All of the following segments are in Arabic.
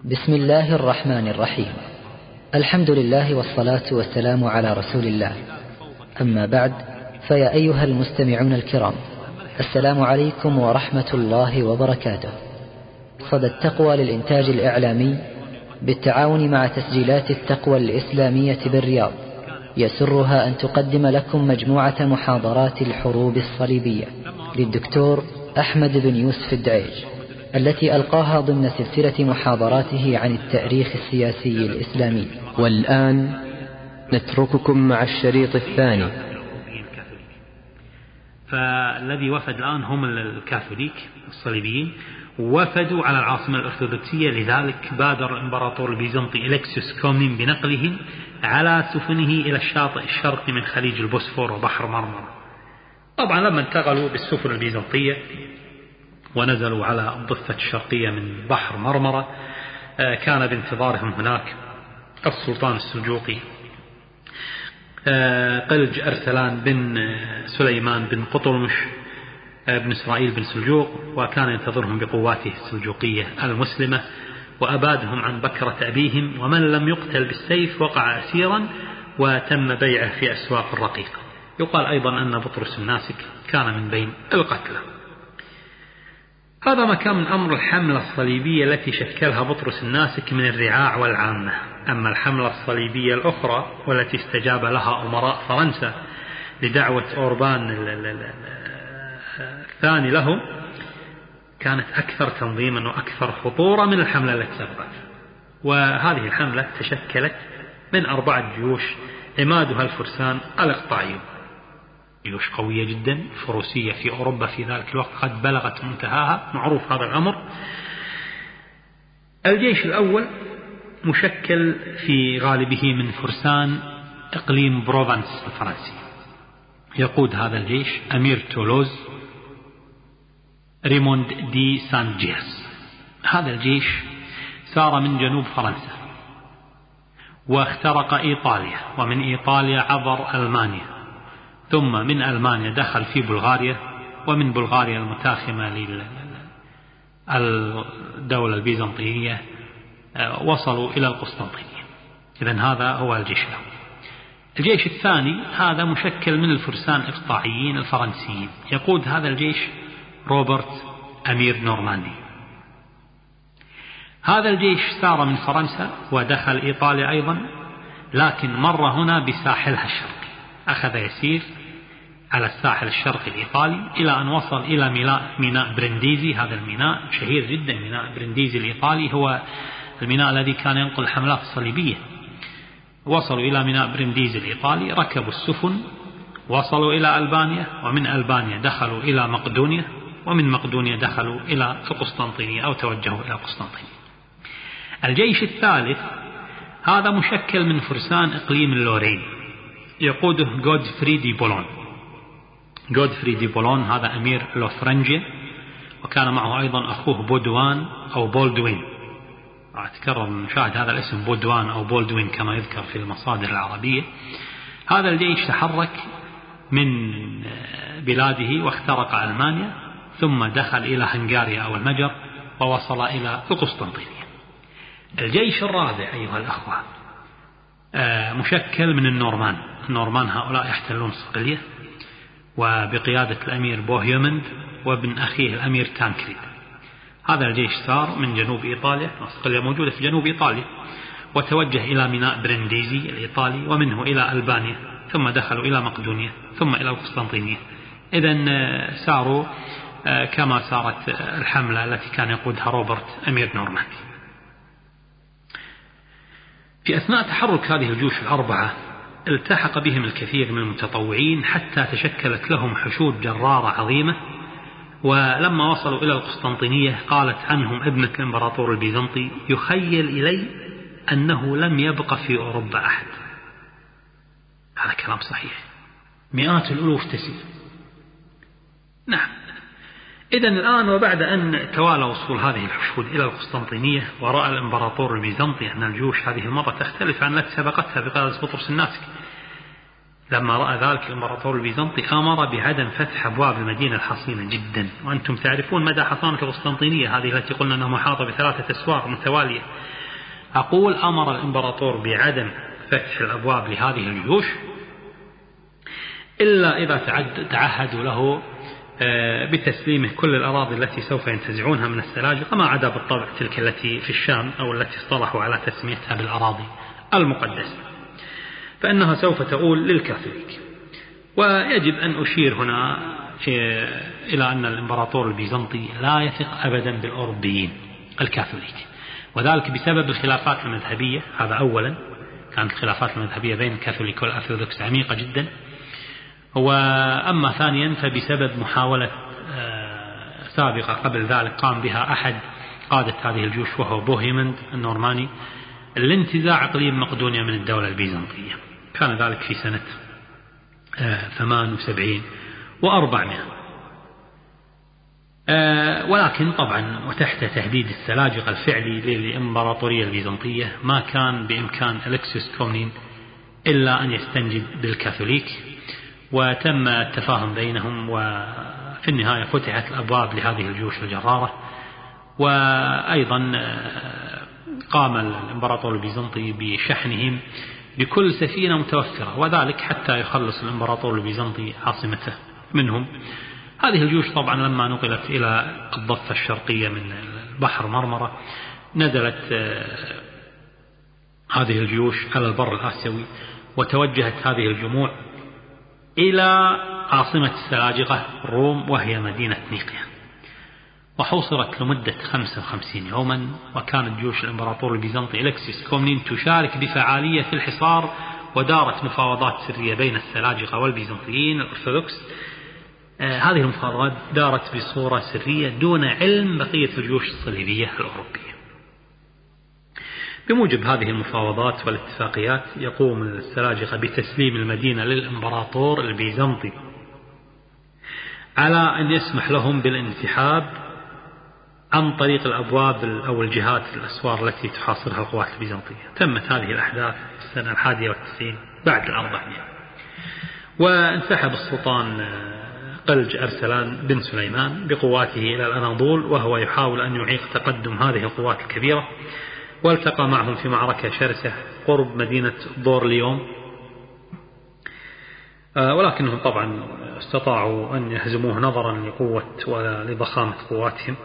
بسم الله الرحمن الرحيم. الحمد لله والصلاة والسلام على رسول الله. أما بعد فيا أيها المستمعون الكرام السلام عليكم ورحمة الله وبركاته. صدى التقوى للإنتاج الإعلامي بالتعاون مع تسجيلات التقوى الإسلامية بالرياض يسرها أن تقدم لكم مجموعة محاضرات الحروب الصليبية للدكتور أحمد بن يوسف الدعيج. التي ألقاها ضمن سلسلة محاضراته عن التأريخ السياسي الإسلامي. والآن نترككم مع الشريط الثاني. فالذي وفد الآن هم الكاثوليك الصليبيين وفدوا على العاصمة الأرثوذكسية لذلك بادر الإمبراطور البيزنطي إلكسيوس كومنين بنقلهم على سفنه إلى الشاطئ الشرقي من خليج البوسفور وبحر مرمرة طبعا لما انتقلوا بالسفن البيزنطية ونزلوا على الضفة الشرقية من بحر مرمرة. آه، كان بانتظارهم هناك السلطان السلجوقي. آه، قلج أرسلان بن آه، سليمان بن قطلمش بن إسرائيل بن سلجوق وكان ينتظرهم بقواته السلجوقية المسلمة وأبادهم عن بكرة أبيهم ومن لم يقتل بالسيف وقع أسيرا وتم بيعه في أسواق الرقيق. يقال أيضا أن بطرس الناسك كان من بين القتلى. هذا ما كان من أمر الحملة الصليبية التي شكلها بطرس الناسك من الرعاع والعامة. أما الحملة الصليبية الأخرى والتي استجاب لها أمراء فرنسا لدعوة أوربان الثاني له كانت أكثر تنظيما وأكثر خطورة من الحملة التي سبقت. وهذه الحملة تشكلت من أربعة جيوش عمادها الفرسان الإقطاعيون. جيوش قوية جدا فروسية في أوروبا في ذلك الوقت قد بلغت منتهاها. معروف هذا الأمر الجيش الأول مشكل في غالبه من فرسان إقليم بروفانس الفرنسي. يقود هذا الجيش أمير تولوز ريموند دي سان جيرس. هذا الجيش سار من جنوب فرنسا واخترق إيطاليا ومن إيطاليا عبر ألمانيا. ثم من ألمانيا دخل في بلغاريا ومن بلغاريا المتاخمة للدولة البيزنطية آه، وصلوا إلى القسطنطينية. إذا هذا هو الجيش الأول. الجيش الثاني هذا مشكل من الفرسان الإقطاعيين الفرنسيين. يقود هذا الجيش روبرت أمير نورماندي. هذا الجيش سار من فرنسا ودخل إيطاليا أيضا لكن مر هنا بساحلها الشرقي أخذ يسير على الساحل الشرقي الإيطالي إلى أن وصل إلى ميناء, برنديزي. هذا الميناء شهير جدا ميناء برنديزي الإيطالي. هو الميناء الذي كان ينقل الحملات الصليبية وصلوا إلى ميناء برنديزي الإيطالي ركبوا السفن وصلوا إلى ألبانيا. ومن ألبانيا دخلوا إلى مقدونيا ومن مقدونيا دخلوا إلى القسطنطينية أو توجهوا إلى القسطنطينية. الجيش الثالث هذا مشكل من فرسان إقليم اللورين يقوده جودفري دي بولون جودفري دي بولون هذا أمير لوثرنجيا وكان معه أيضا أخوه بودوان أو بولدوين. أتكرر نشاهد هذا الاسم بودوان أو بولدوين كما يذكر في المصادر العربية. هذا الجيش تحرك من بلاده واخترق ألمانيا ثم دخل إلى هنغاريا أو المجر ووصل إلى القسطنطينية الجيش الرابع أيها الأخوة آه، مشكل من النورمان. النورمان هؤلاء يحتلون صقلية. وبقيادة الأمير بوهيومند وابن أخيه الأمير تانكريد. هذا الجيش سار من جنوب إيطاليا صقلية موجودة في جنوب إيطاليا وتوجه إلى ميناء برنديزي الإيطالي ومنه إلى ألبانيا ثم دخلوا إلى مقدونيا ثم إلى القسطنطينية. إذا آه، ساروا آه، كما سارت الحملة التي كان يقودها روبرت أمير نورماندي. في أثناء تحرك هذه الجيوش الأربعة التحق بهم الكثير من المتطوعين حتى تشكلت لهم حشود جرارة عظيمة. ولما وصلوا إلى القسطنطينية قالت عنهم ابنة الإمبراطور البيزنطي يخيل إلي أنه لم يبق في أوروبا أحد. هذا كلام صحيح. مئات الألوف تسير. نعم. إذا الآن وبعد أن توالى وصول هذه الحشود إلى القسطنطينية ورأى الإمبراطور البيزنطي أن الجيوش هذه المرة تختلف عن التي سبقتها بقيادة بطرس الناسك لما رأى ذلك الإمبراطور البيزنطي أمر بعدم فتح أبواب المدينة الحصينة جدا. وأنتم تعرفون مدى حصانة القسطنطينية هذه التي قلنا أنها محاطة بثلاثة أسوار متوالية. أقول أمر الإمبراطور بعدم فتح الأبواب لهذه الجيوش إلا إذا تعهدوا له آه، بتسليمه كل الأراضي التي سوف ينتزعونها من السلاجقة ما عدا بالطبع تلك التي في الشام أو التي اصطلحوا على تسميتها بالأراضي المقدسة. فإنها سوف تؤول للكاثوليك. ويجب أن أشير هنا إلى أن الإمبراطور البيزنطي لا يثق أبدا بالأوروبيين الكاثوليك. وذلك بسبب الخلافات المذهبية هذا أولا. كانت الخلافات المذهبية بين الكاثوليك والأرثوذكس عميقة جدا. وأما ثانيا فبسبب محاولة آه، سابقة قبل ذلك قام بها أحد قادة هذه الجيوش وهو بوهيمند النورماني لانتزاع إقليم مقدونيا من الدولة البيزنطية. كان ذلك في سنة 78 و400 ولكن طبعا وتحت تهديد السلاجقة الفعلي للإمبراطورية البيزنطية ما كان بإمكان ألكسيوس كونين إلا أن يستنجد بالكاثوليك وتم التفاهم بينهم وفي النهاية فتحت الأبواب لهذه الجيوش الجرارة. وأيضا آه، قام الإمبراطور البيزنطي بشحنهم بكل سفينة متوفرة وذلك حتى يخلص الإمبراطور البيزنطي عاصمته منهم. هذه الجيوش طبعا لما نقلت إلى الضفة الشرقية من البحر مرمرة نزلت آه، هذه الجيوش على البر الآسيوي وتوجهت هذه الجموع إلى عاصمة سلاجقة الروم وهي مدينة نيقيا. وحوصرت لمدة 55 يوما وكانت جيوش الإمبراطور البيزنطي إلكسيس كومنين تشارك بفعالية في الحصار ودارت مفاوضات سرية بين السلاجقة والبيزنطيين الأرثوذكس. آه هذه المفاوضات دارت بصورة سرية دون علم بقية الجيوش الصليبية الأوروبية. بموجب هذه المفاوضات والاتفاقيات يقوم السلاجقة بتسليم المدينة للإمبراطور البيزنطي على أن يسمح لهم بالانسحاب عن طريق الأبواب أو الجهات الأسوار التي تحاصرها القوات البيزنطية. تمت هذه الأحداث في السنة الحادية والتسعين بعد الأربعمائة وانسحب السلطان آه، قلج أرسلان بن سليمان بقواته إلى الأناضول وهو يحاول أن يعيق تقدم هذه القوات الكبيرة. والتقى معهم في معركة شرسة قرب مدينة دورليوم آه، ولكنهم طبعا استطاعوا أن يهزموه نظرا لقوة ولضخامة قواتهم.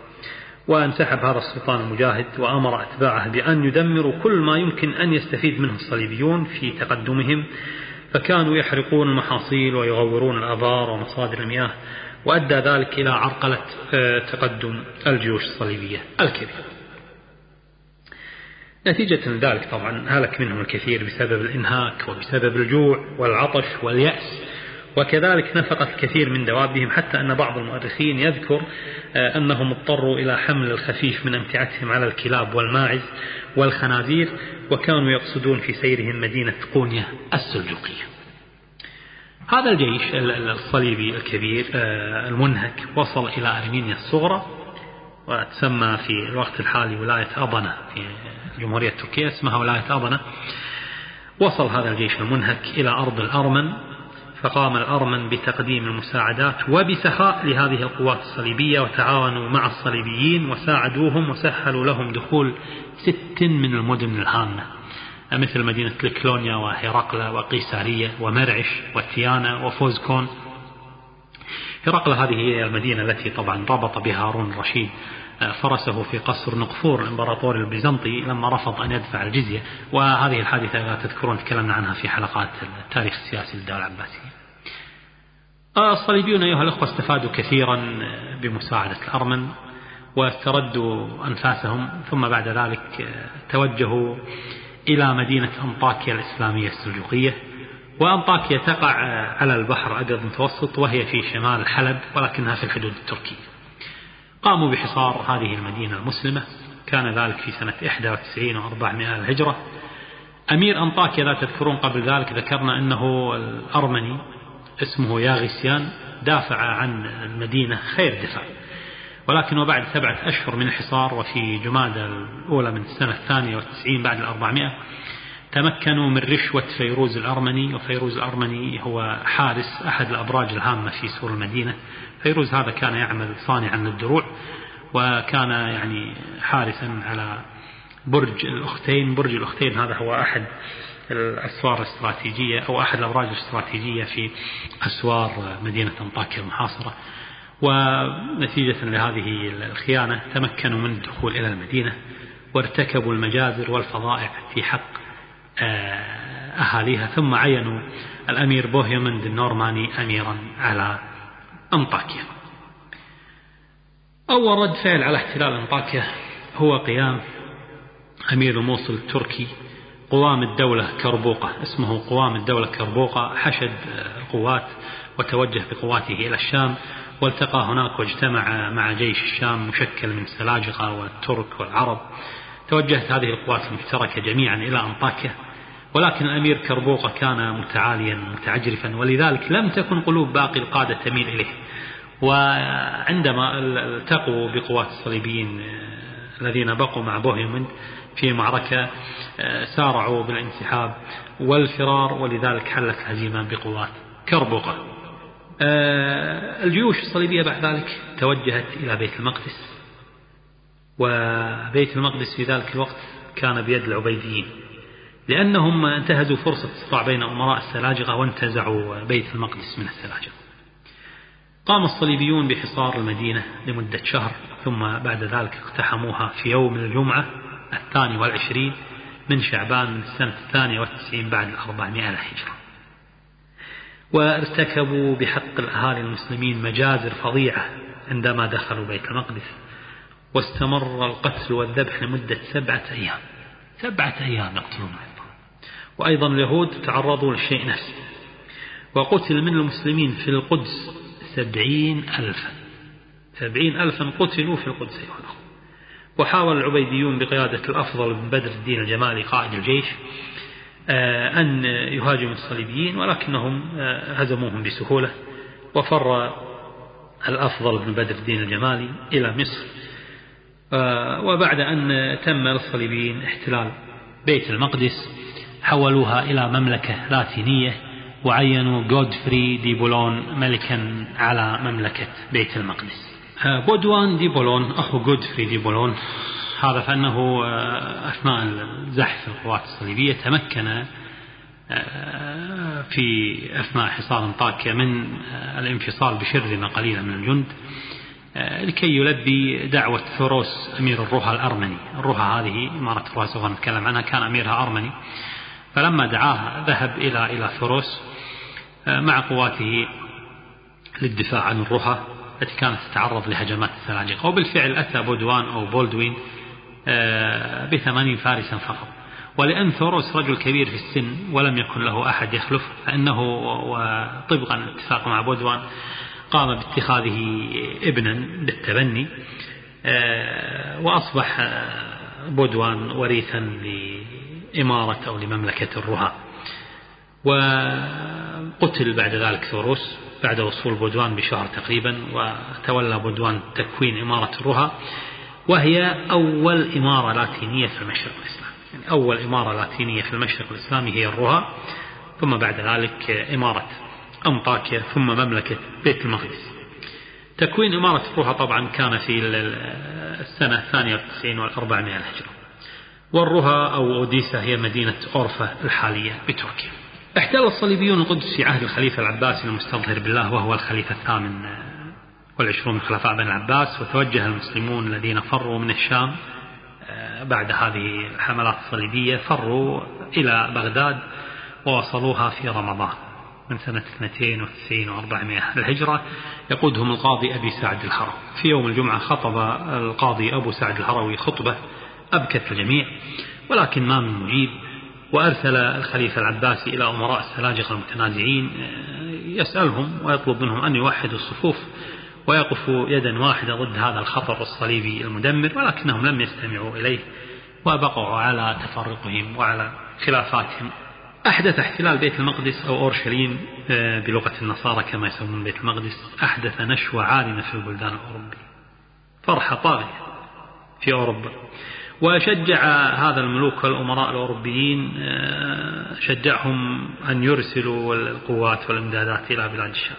وانسحب هذا السلطان المجاهد وأمر أتباعه بأن يدمروا كل ما يمكن أن يستفيد منه الصليبيون في تقدمهم فكانوا يحرقون المحاصيل ويغورون الآبار ومصادر المياه وأدى ذلك إلى عرقلة آه، تقدم الجيوش الصليبية الكبيرة. نتيجة ذلك طبعا هلك منهم الكثير بسبب الإنهاك وبسبب الجوع والعطش واليأس. وكذلك نفقت الكثير من دوابهم حتى أن بعض المؤرخين يذكر آه، أنهم اضطروا إلى حمل الخفيف من أمتعتهم على الكلاب والماعز والخنازير وكانوا يقصدون في سيرهم مدينة قونية السلجوقية. هذا الجيش الصليبي الكبير آه، المنهك وصل إلى أرمينيا الصغرى وتسمى في الوقت الحالي ولاية أبنة في الجمهورية التركية اسمها ولاية أبنة وصل هذا الجيش المنهك إلى أرض الأرمن. فقام الأرمن بتقديم المساعدات وبسخاء لهذه القوات الصليبية وتعاونوا مع الصليبيين وساعدوهم وسهلوا لهم دخول ست من المدن الهامة. مثل مدينة الكلونيا وهرقلة وقيسارية ومرعش وتيانا وفوزكون. هرقلة هذه هي المدينة التي طبعا ربط بها هارون الرشيد. فرسه في قصر نقفور الامبراطور البيزنطي لما رفض أن يدفع الجزية. وهذه الحادثة اذا تذكرون تكلمنا عنها في حلقات التاريخ السياسي للدولة العباسية. آه، الصليبيون أيها الأخوة استفادوا كثيرا آه، بمساعدة الأرمن واستردوا أنفاسهم ثم بعد ذلك توجهوا إلى مدينة أنطاكيا الإسلامية السلجوقية. وأنطاكيا تقع على البحر الأبيض المتوسط وهي في شمال حلب ولكنها في الحدود التركية. قاموا بحصار هذه المدينة المسلمة. كان ذلك في سنة 91 و400 الهجرة أمير أنطاكيا لا تذكرون قبل ذلك ذكرنا أنه الأرمني اسمه ياغيسيان دافع عن المدينة خير دفاع. ولكن وبعد سبعة أشهر من الحصار وفي جمادى الأولى من السنة الثانية والتسعين بعد الأربعمائة تمكنوا من رشوة فيروز الأرمني. وفيروز الأرمني هو حارس أحد الأبراج الهامة في سور المدينة. فيروز هذا كان يعمل صانعا للدروع وكان يعني حارسا على برج الأختين. برج الأختين هذا هو أحد الأسوار الاستراتيجية أو أحد الأبراج الاستراتيجية في أسوار مدينة أنطاكيا المحاصرة. ونتيجة لهذه الخيانة تمكنوا من الدخول إلى المدينة وارتكبوا المجازر والفظائع في حق آه، أهاليها ثم عينوا الأمير بوهيمند النورماني أميرا على أنطاكيا أول رد فعل على احتلال أنطاكيا هو قيام أمير الموصل التركي قوام الدولة كربوقة اسمه قوام الدولة كربوقة حشد قوات وتوجه بقواته إلى الشام والتقى هناك واجتمع مع جيش الشام مشكل من السلاجقة والترك والعرب. توجهت هذه القوات المشتركة جميعا إلى أنطاكيا ولكن الأمير كربوقة كان متعاليا متعجرفا ولذلك لم تكن قلوب باقي القادة تميل إليه. وعندما التقوا بقوات الصليبيين الذين بقوا مع بوهيمند في معركة سارعوا بالانسحاب والفرار ولذلك حلت الهزيمة بقوات كربوقة الجيوش الصليبية بعد ذلك توجهت إلى بيت المقدس. وبيت المقدس في ذلك الوقت كان بيد العبيديين. لأنهم انتهزوا فرصة الصراع بين أمراء السلاجقة وانتزعوا بيت المقدس من السلاجقة. قام الصليبيون بحصار المدينة لمدة شهر ثم بعد ذلك اقتحموها في يوم الجمعة الثاني والعشرين من شعبان من السنة الثانية والتسعين بعد الأربعمائة الهجرة. وارتكبوا بحق الأهالي المسلمين مجازر فظيعة عندما دخلوا بيت المقدس واستمر القتل والذبح لمدة سبعة أيام. سبعة أيام يقتلون. وأيضا اليهود تعرضوا للشيء نفسه وقتل من المسلمين في القدس سبعين ألفا. سبعين ألفا قتلوا في القدس أيها وحاول العبيديون بقيادة الأفضل بن بدر الدين الجمالي قائد الجيش آه، أن يهاجموا الصليبيين ولكنهم آه، هزموهم بسهولة. وفر الأفضل بن بدر الدين الجمالي إلى مصر. آه، وبعد أن تم للصليبيين احتلال بيت المقدس حولوها إلى مملكة لاتينية وعينوا جودفري دي بولون ملكا على مملكة بيت المقدس. بودوان دي بولون أخو جودفري دي بولون هذا فأنه أثناء الزحف القوات الصليبية تمكن في أثناء حصار انطاكيا من الانفصال بشرذمة قليلة من الجند لكي يلبي دعوة ثوروس أمير الرها الأرمني. الرها هذه إمارة الرها سوف نتكلم عنها كان أميرها أرمني. فلما دعاه ذهب إلى إلى ثوروس مع قواته للدفاع عن الروها التي كانت تتعرض لهجمات السلاجقة وبالفعل أتى بودوان أو بولدوين بثمانين فارسا فقط. ولأن ثوروس رجل كبير في السن ولم يكن له أحد يخلف فإنه وطبقا الاتفاق مع بودوان قام باتخاذه ابنا بالتبني آه، وأصبح بودوان وريثا لإمارة أو لمملكة الرها وقتل بعد ذلك ثوروس بعد وصول بودوان بشهر تقريبا وتولى بودوان تكوين إمارة الرها وهي أول إمارة لاتينية في المشرق الإسلامي. يعني أول إمارة لاتينية في المشرق الإسلامي هي الرها ثم بعد ذلك إمارة أنطاكيا ثم مملكة بيت المقدس. تكوين إمارة الرها طبعا كان في السنة الثانية والتسعين والأربعمائة الهجرة والرها أو أوديسا هي مدينة أورفا الحالية بتركيا. احتل الصليبيون القدس في عهد الخليفة العباسي المستظهر بالله وهو الخليفة الثامن والعشرون من خلفاء بني العباس وتوجه المسلمون الذين فروا من الشام آه، بعد هذه الحملات الصليبية فروا إلى بغداد ووصلوها في رمضان من سنة 92 و400 الهجرة يقودهم القاضي أبي سعد الحروي في يوم الجمعة خطب القاضي أبو سعد الحروي خطبة أبكت الجميع ولكن ما من مجيب وأرسل الخليفة العباسي إلى أمراء السلاجقة المتنازعين آه، يسألهم ويطلب منهم أن يوحدوا الصفوف ويقفوا يدا واحدة ضد هذا الخطر الصليبي المدمر ولكنهم لم يستمعوا إليه وبقوا على تفرقهم وعلى خلافاتهم. أحدث احتلال بيت المقدس أو أورشليم آه، بلغة النصارى كما يسمون بيت المقدس. أحدث نشوة عارمة في البلدان الأوروبية. فرحة طاغية في أوروبا. وشجع هذا الملوك والأمراء الأوروبيين آه، شجعهم أن يرسلوا القوات والإمدادات إلى بلاد الشام.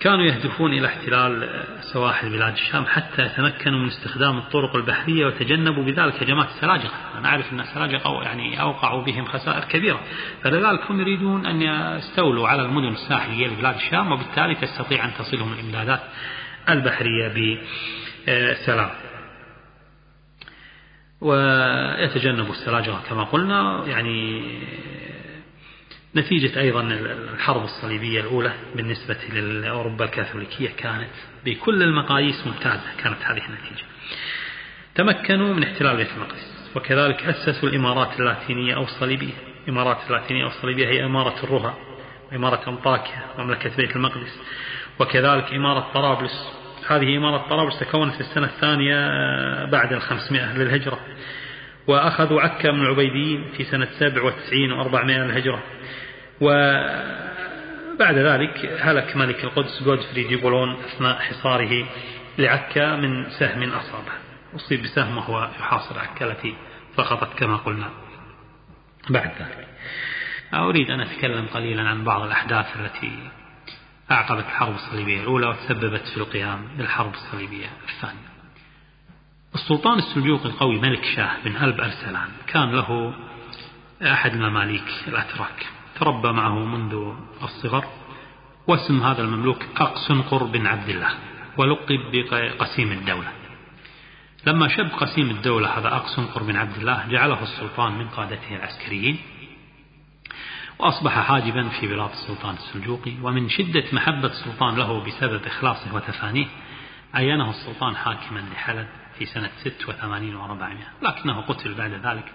كانوا يهدفون إلى احتلال سواحل بلاد الشام حتى يتمكنوا من استخدام الطرق البحرية وتجنبوا بذلك هجمات السلاجقة أنا أعرف أن السلاجقة يعني أوقعوا بهم خسائر كبيرة فلذلك هم يريدون أن يستولوا على المدن الساحلية لبلاد الشام وبالتالي تستطيع أن تصلهم الإمدادات البحرية بسلام. ويتجنبوا السلاجقة كما قلنا. يعني نتيجة أيضا الحرب الصليبية الأولى بالنسبة لأوروبا الكاثوليكية كانت بكل المقاييس ممتازة كانت هذه النتيجة. تمكنوا من احتلال بيت المقدس وكذلك أسسوا الإمارات اللاتينية أو الصليبية. الإمارات اللاتينية أو الصليبية هي إمارة الرها وإمارة أنطاكيا مملكة بيت المقدس وكذلك إمارة طرابلس. هذه إمارة طرابلس تكونت في السنة الثانية بعد الخمسمائة للهجرة. وأخذوا عكا من العبيديين في سنة سبع وتسعين وأربعمائة للهجرة. وبعد ذلك هلك ملك القدس جودفري دي بولون أثناء حصاره لعكا من سهم أصابه. أصيب بسهم وهو يحاصر عكا التي سقطت كما قلنا. بعد ذلك. أريد أن أتكلم قليلا عن بعض الأحداث التي أعقبت الحرب الصليبية الأولى وتسببت في القيام بالحرب الصليبية الثانية. السلطان السلجوقي القوي ملك شاه بن ألب أرسلان كان له أحد المماليك الأتراك. تربى معه منذ الصغر واسم هذا المملوك أقسنقر بن عبد الله ولقب بقسيم الدولة. لما شب قسيم الدولة هذا أقسنقر بن عبد الله جعله السلطان من قادته العسكريين وأصبح حاجبا في بلاد السلطان السلجوقي ومن شدة محبة السلطان له بسبب إخلاصه وتفانيه عينه السلطان حاكما لحلب في سنة 86 و400 لكنه قتل بعد ذلك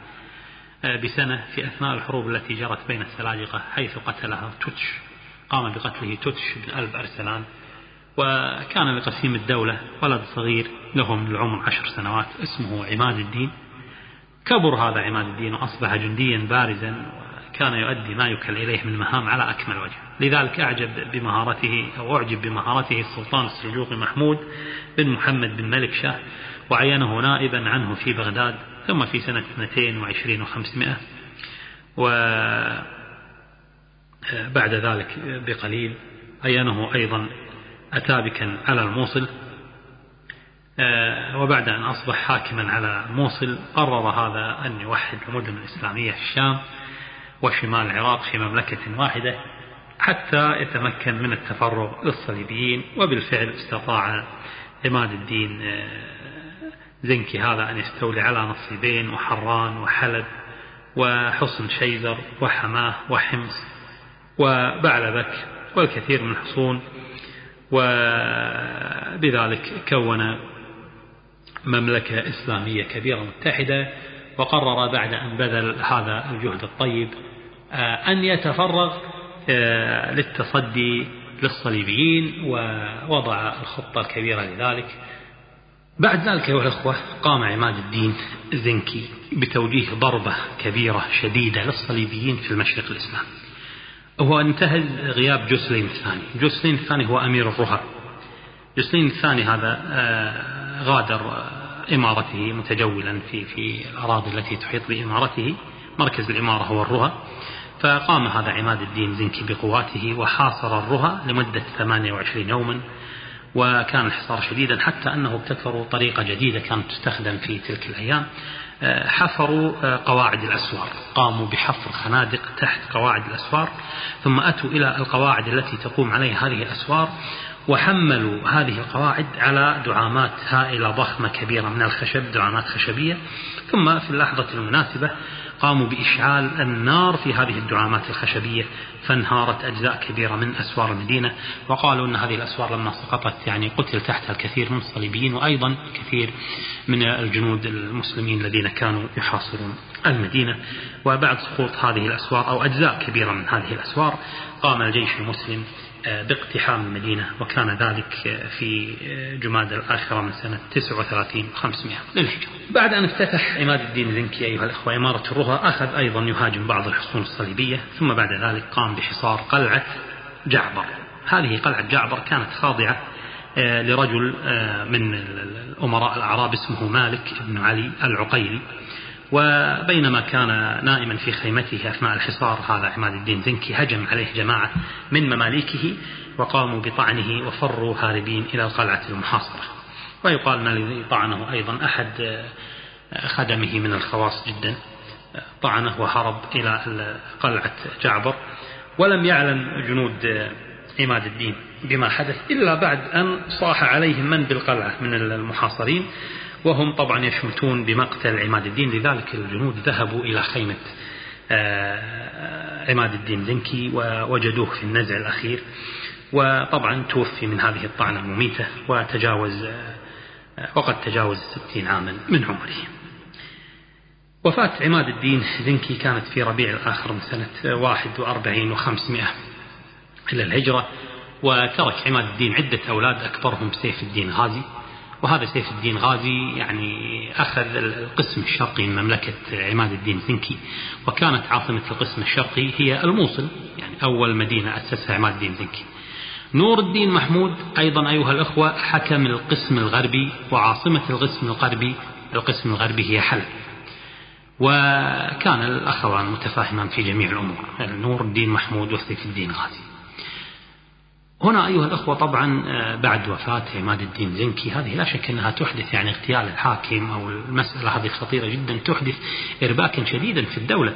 آه، بسنة في أثناء الحروب التي جرت بين السلاجقة حيث قتلها توتش قام بقتله توتش بن ألب أرسلان وكان لقسيم الدولة ولد صغير له من العمر عشر سنوات اسمه عماد الدين. كبر هذا عماد الدين وأصبح جنديا بارزا وكان يؤدي ما يكل إليه من مهام على أكمل وجه. لذلك أعجب بمهارته أو أعجب بمهارته السلطان السلجوقي محمود بن محمد بن ملك شاه وعينه نائبا عنه في بغداد ثم في سنة 22 و500 وبعد ذلك بقليل عينه أيضا أتابكا على الموصل. وبعد أن أصبح حاكما على الموصل قرر هذا أن يوحد المدن الإسلامية في الشام. وشمال العراق في مملكة واحدة حتى يتمكن من التفرغ للصليبيين وبالفعل استطاع عماد الدين زنكي هذا أن يستولي على نصيبين وحران وحلب وحصن شيزر وحماة وحمص وبعلبك والكثير من الحصون وبذلك كون مملكة إسلامية كبيرة متحدة وقرر بعد أن بذل هذا الجهد الطيب آه، أن يتفرغ آه، للتصدي للصليبيين ووضع الخطة الكبيرة لذلك. بعد ذلك أيها الأخوة قام عماد الدين زنكي بتوجيه ضربة كبيرة شديدة للصليبيين في المشرق الإسلامي هو انتهز غياب جوسلين الثاني. جوسلين الثاني هو أمير الرها جوسلين الثاني هذا آه، غادر آه، إمارته متجولا في في الأراضي التي تحيط بإمارته. مركز الإمارة هو الرها فقام هذا عماد الدين زنكي بقواته وحاصر الرها لمدة 28 يوما وكان الحصار شديدا حتى أنه ابتكروا طريقة جديدة كانت تستخدم في تلك الأيام. آه، حفروا آه، قواعد الأسوار. قاموا بحفر خنادق تحت قواعد الأسوار ثم أتوا إلى القواعد التي تقوم عليها هذه الأسوار. وحملوا هذه القواعد على دعامات هائلة ضخمة كبيرة من الخشب دعامات خشبية. ثم في اللحظة المناسبة قاموا بإشعال النار في هذه الدعامات الخشبية فانهارت أجزاء كبيرة من أسوار المدينة. وقالوا أن هذه الأسوار لما سقطت يعني قتل تحتها الكثير من الصليبيين وأيضا كثير من الجنود المسلمين الذين كانوا يحاصرون المدينة. وبعد سقوط هذه الأسوار أو أجزاء كبيرة من هذه الأسوار قام الجيش المسلم باقتحام المدينة وكان ذلك في جماد الآخرة من سنة 39 500 للهجرة بعد أن افتتح عماد الدين زنكي أيها الأخوة إمارة الرها أخذ أيضا يهاجم بعض الحصون الصليبية ثم بعد ذلك قام بحصار قلعة جعبر. هذه قلعة جعبر كانت خاضعة لرجل من الأمراء الأعراب اسمه مالك بن علي العقيلي. وبينما كان نائما في خيمته أثناء الحصار هذا عماد الدين زنكي هجم عليه جماعة من مماليكه وقاموا بطعنه وفروا هاربين إلى القلعة المحاصرة. ويقال أن الذي طعنه أيضا أحد خدمه من الخواص جدا طعنه وهرب إلى قلعة جعبر. ولم يعلم جنود عماد الدين بما حدث إلا بعد أن صاح عليهم من بالقلعة من المحاصرين. وهم طبعا يشمتون بمقتل عماد الدين لذلك الجنود ذهبوا إلى خيمة آه، عماد الدين زنكي ووجدوه في النزع الأخير. وطبعا توفي من هذه الطعنة المميتة وتجاوز آه، وقد تجاوز ستين عاما من عمره. وفاة عماد الدين زنكي كانت في ربيع الآخر من سنة واحد وأربعين وخمسمائة إلى الهجرة وترك عماد الدين عدة أولاد أكبرهم سيف الدين غازي وهذا سيف الدين غازي يعني أخذ القسم الشرقي من مملكة عماد الدين زنكي وكانت عاصمة القسم الشرقي هي الموصل يعني أول مدينة أسسها عماد الدين زنكي نور الدين محمود أيضا أيها الأخوة حكم القسم الغربي وعاصمة القسم الغربي القسم الغربي هي حلب. وكان الأخوان متفاهمان في جميع الأمور نور الدين محمود وسيف الدين غازي. هنا أيها الأخوة طبعا آه، بعد وفاة عماد الدين زنكي هذه لا شك أنها تحدث يعني اغتيال الحاكم أو المسألة هذه خطيرة جدا تحدث إرباكا شديدا في الدولة.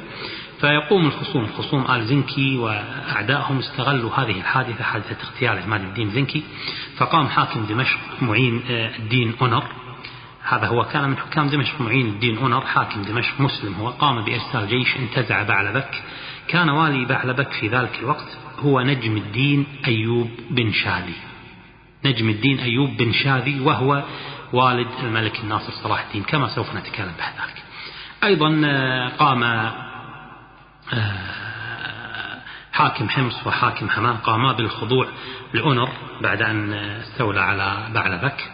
فيقوم الخصوم خصوم آل زنكي وأعدائهم استغلوا هذه الحادثة حادثة اغتيال عماد الدين زنكي. فقام حاكم دمشق معين آه، الدين أونر. هذا هو كان من حكام دمشق معين الدين أونر حاكم دمشق مسلم هو. قام بإرسال جيش انتزع بعلبك. كان والي بعلبك في ذلك الوقت هو نجم الدين أيوب بن شادي. نجم الدين أيوب بن شادي وهو والد الملك الناصر صلاح الدين كما سوف نتكلم بعد ذلك. أيضا آه، قام آه، حاكم حمص وحاكم حماه قاما بالخضوع لأونر بعد أن استولى على بعلبك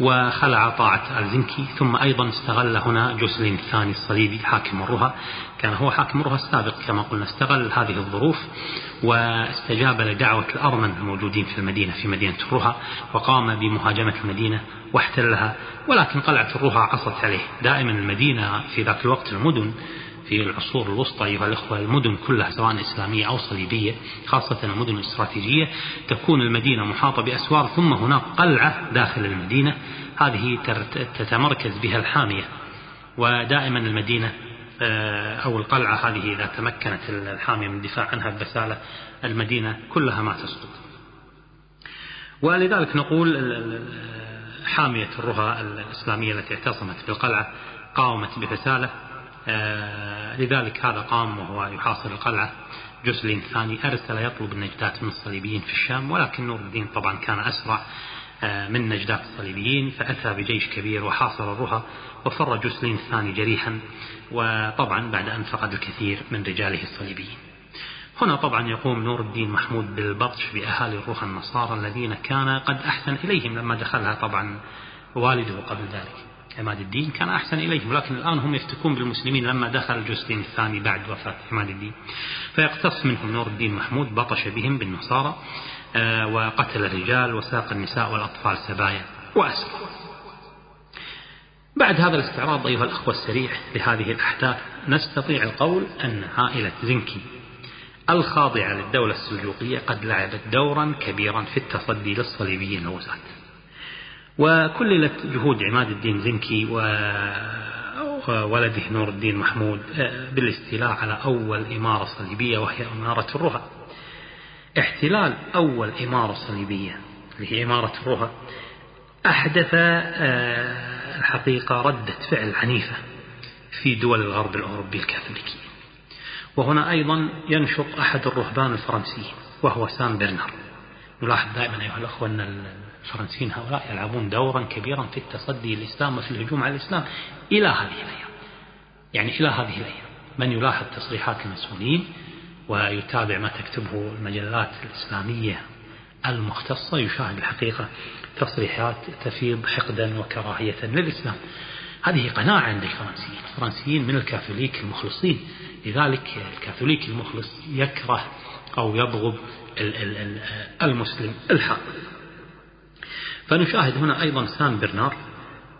وخلع طاعة الزنكي ثم أيضا استغل هنا جوسلين الثاني الصليبي حاكم الرها كان هو حاكم الرها السابق كما قلنا استغل هذه الظروف واستجاب لدعوة الأرمن الموجودين في المدينة في مدينة الرها وقام بمهاجمة المدينة واحتلها ولكن قلعة الرها عصت عليه. دائما المدينة في ذاك الوقت المدن في العصور الوسطى أيها الأخوة المدن كلها سواء إسلامية أو صليبية خاصة المدن الاستراتيجية تكون المدينة محاطة بأسوار ثم هناك قلعة داخل المدينة هذه تتمركز بها الحامية ودائما المدينة أو القلعة هذه إذا تمكنت الحامية من الدفاع عنها ببسالة المدينة كلها ما تسقط. ولذلك نقول حامية الرها الإسلامية التي اعتصمت بالقلعة قاومت ببسالة آه، لذلك هذا قام وهو يحاصر القلعة. جسلين الثاني أرسل يطلب النجدات من الصليبيين في الشام ولكن نور الدين طبعا كان أسرع آه، من نجدات الصليبيين فأتى بجيش كبير وحاصر الرها وفر جسلين الثاني جريحا. وطبعا بعد أن فقد الكثير من رجاله الصليبيين. هنا طبعا يقوم نور الدين محمود بالبطش بأهالي الرها النصارى الذين كان قد أحسن إليهم لما دخلها طبعا والده قبل ذلك. عماد الدين كان أحسن إليهم ولكن الآن هم يفتكون بالمسلمين لما دخل جوستين الثاني بعد وفاة عماد الدين. فيقتص منهم نور الدين محمود بطش بهم بالنصارى آه، وقتل الرجال وساق النساء والأطفال سبايا وأسر بعد هذا الاستعراض أيها الأخوة السريع لهذه الأحداث نستطيع القول أن عائلة زنكي الخاضعة للدولة السلجوقية قد لعبت دورا كبيرا في التصدي للصليبيين الغزاة وكللت جهود عماد الدين زنكي وولده نور الدين محمود آه، بالاستيلاء على أول إمارة صليبية وهي إمارة الرها احتلال أول إمارة صليبية اللي هي إمارة الرها أحدث آه، الحقيقة ردة فعل عنيفة في دول الغرب الأوروبي الكاثوليكي وهنا أيضا ينشط أحد الرهبان الفرنسيين وهو سان برنار. نلاحظ دائما أيها الأخوة أن الفرنسيين هؤلاء يلعبون دورا كبيرا في التصدي للإسلام وفي الهجوم على الإسلام. إلى هذه الأيام يعني إلى هذه الأيام من يلاحظ تصريحات المسؤولين ويتابع ما تكتبه المجلات الإسلامية المختصة يشاهد الحقيقة تصريحات تفيض حقدا وكراهية للإسلام. هذه قناعة عند الفرنسيين. الفرنسيين من الكاثوليك المخلصين. لذلك الكاثوليك المخلص يكره أو يبغض المسلم الحق. فنشاهد هنا أيضا سان برنار.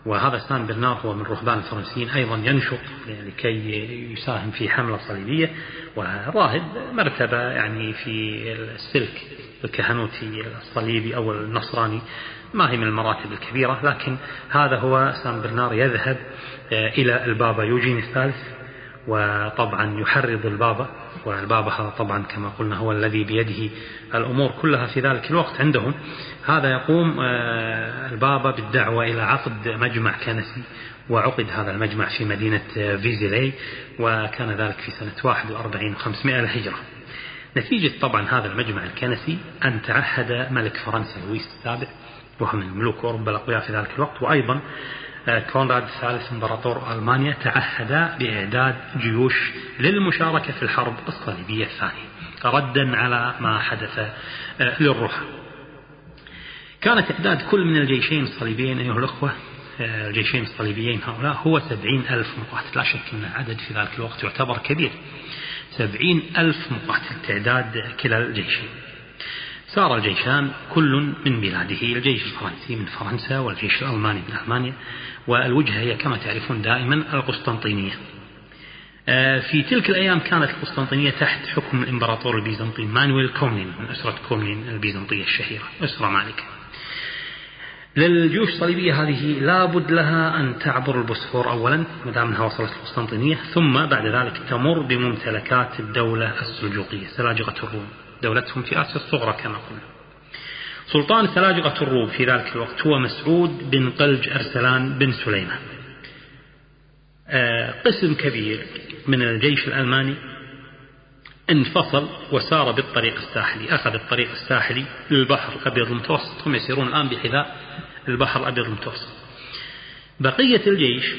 وهذا سان برنار هو من رهبان الفرنسيين أيضا ينشط لكي يساهم في حملة صليبية وراهب مرتبة يعني في السلك الكهنوتي الصليبي أو النصراني. ما هي من المراتب الكبيرة لكن هذا هو سان برنار يذهب إلى البابا يوجين الثالث. وطبعا يحرض البابا والبابا هذا طبعا كما قلنا هو الذي بيده الأمور كلها في ذلك الوقت عندهم. هذا يقوم آه، البابا بالدعوة إلى عقد مجمع كنسي وعقد هذا المجمع في مدينة فيزيلي وكان ذلك في سنة 41 و500 للهجرة نتيجة طبعا هذا المجمع الكنسي أن تعهد ملك فرنسا لويس السابع وهو من ملوك أوروبا الأقوياء في ذلك الوقت وأيضا آه، كونراد الثالث امبراطور ألمانيا تعهد بإعداد جيوش للمشاركة في الحرب الصليبية الثانية ردا على ما حدث آه، للروح. كانت إعداد كل من الجيشين الصليبيين أيها الأخوة آه، الجيشين الصليبيين هؤلاء هو سبعين ألف مقاتل لا شك أن عدد في ذلك الوقت يعتبر كبير. سبعين ألف مقاتل تعداد كلا الجيشين. سار الجيشان كل من بلاده. الجيش الفرنسي من فرنسا والجيش الألماني من ألمانيا والوجهة هي كما تعرفون دائما القسطنطينية. آه، في تلك الأيام كانت القسطنطينية تحت حكم الإمبراطور البيزنطي مانويل كومنين من أسرة كومنين البيزنطية الشهيرة. أسرة مالكة. للجيوش الصليبية هذه لابد لها أن تعبر البوسفور أولا ما دام أنها وصلت القسطنطينية ثم بعد ذلك تمر بممتلكات الدولة السلجوقية سلاجقة الروم. دولتهم في آسيا الصغرى كما قلنا. سلطان سلاجقة الروم في ذلك الوقت هو مسعود بن قلج أرسلان بن سليمان. آه، قسم كبير من الجيش الألماني انفصل وسار بالطريق الساحلي أخذ الطريق الساحلي للبحر الأبيض المتوسط هم يسيرون الآن بحذاء البحر الأبيض المتوسط. بقية الجيش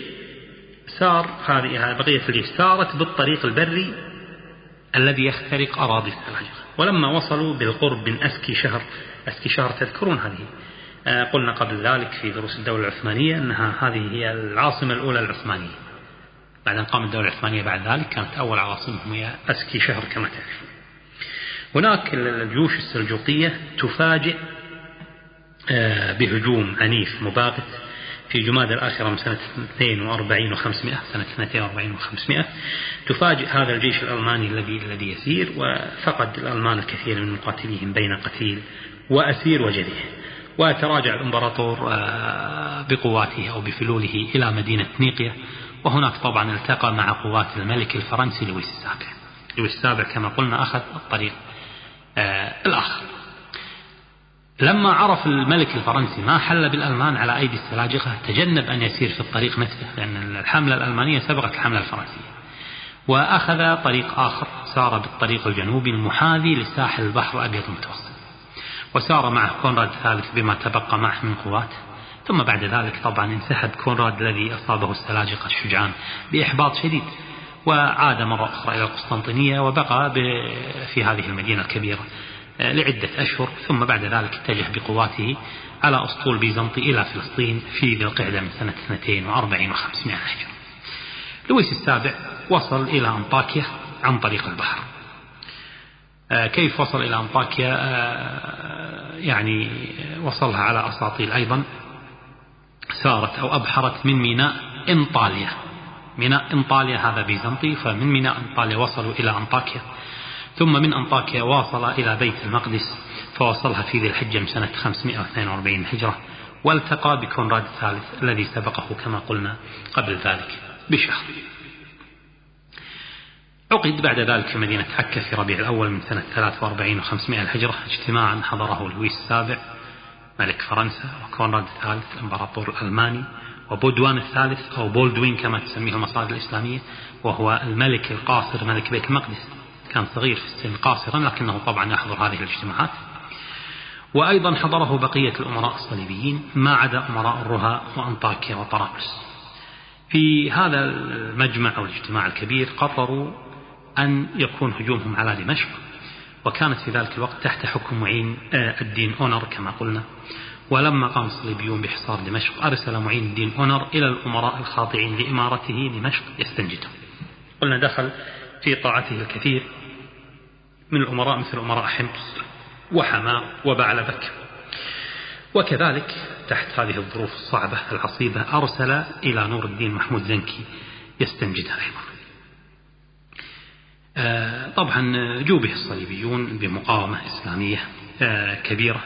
سار هذه بقية الجيش سارت بالطريق البري الذي يخترق أراضي السلاجقة ولما وصلوا بالقرب من أسكي شهر أسكي شهر تذكرون هذه. آه، قلنا قبل ذلك في دروس الدولة العثمانية أنها هذه هي العاصمة الأولى العثمانية. بعد أن قامت الدولة العثمانية بعد ذلك كانت أول عواصمهم هي أسكي شهر كما تعرفون هناك الجيوش السلجوقية تفاجئ آه، بهجوم عنيف مباغت. في جماد الآخرة من سنة 42 و500 سنة 42 و500 تفاجئ هذا الجيش الألماني الذي الذي يسير وفقد الألمان الكثير من مقاتليهم بين قتيل وأسير وجريح وتراجع الإمبراطور آه، بقواته أو بفلوله إلى مدينة نيقيا وهناك طبعا التقى مع قوات الملك الفرنسي لويس السابع. لويس السابع كما قلنا أخذ الطريق آه، الآخر. لما عرف الملك الفرنسي ما حل بالألمان على أيدي السلاجقة تجنب أن يسير في الطريق نفسه لأن الحملة الألمانية سبقت الحملة الفرنسية. وأخذ طريق آخر سار بالطريق الجنوبي المحاذي لساحل البحر الأبيض المتوسط. وسار معه كونراد الثالث بما تبقى معه من قوات. ثم بعد ذلك طبعا انسحب كونراد الذي أصابه السلاجقة الشجعان بإحباط شديد. وعاد مرة أخرى إلى القسطنطينية وبقى في هذه المدينة الكبيرة. لعدة أشهر ثم بعد ذلك اتجه بقواته على أسطول بيزنطي إلى فلسطين في ذي القعدة من سنة 42 و500 هجرة لويس السابع وصل إلى أنطاكيا عن طريق البحر. آه، كيف وصل إلى أنطاكيا؟ آه، يعني وصلها على أساطيل أيضا. سارت أو أبحرت من ميناء إنطاليا. ميناء إنطاليا هذا بيزنطي فمن ميناء إنطاليا وصلوا إلى أنطاكيا. ثم من أنطاكيا واصل إلى بيت المقدس فوصلها في ذي الحجة سنة 542 هجرة والتقى بكونراد الثالث الذي سبقه كما قلنا قبل ذلك بشهر. عقد بعد ذلك في مدينة عكا في ربيع الأول من سنة 43 و500 الهجرة اجتماعا حضره لويس السابع ملك فرنسا وكونراد الثالث الإمبراطور الألماني وبودوان الثالث أو بولدوين كما تسميه المصادر الإسلامية وهو الملك القاصر ملك بيت المقدس. كان صغير في السن قاصرا لكنه طبعا يحضر هذه الاجتماعات. وأيضا حضره بقية الأمراء الصليبيين ما عدا أمراء الرها وأنطاكيا وطرابلس. في هذا المجمع أو الاجتماع الكبير قرروا أن يكون هجومهم على دمشق وكانت في ذلك الوقت تحت حكم معين آه، الدين أونر كما قلنا. ولما قام الصليبيون بحصار دمشق أرسل معين الدين أونر إلى الأمراء الخاضعين لإمارته دمشق يستنجدهم. قلنا دخل في طاعته الكثير. من الأمراء مثل أمراء حمص وحماة وبعلبك. وكذلك تحت هذه الظروف الصعبة العصيبة أرسل إلى نور الدين محمود زنكي يستنجدها أيضا آه، طبعا جوبه الصليبيون بمقاومة إسلامية آه، كبيرة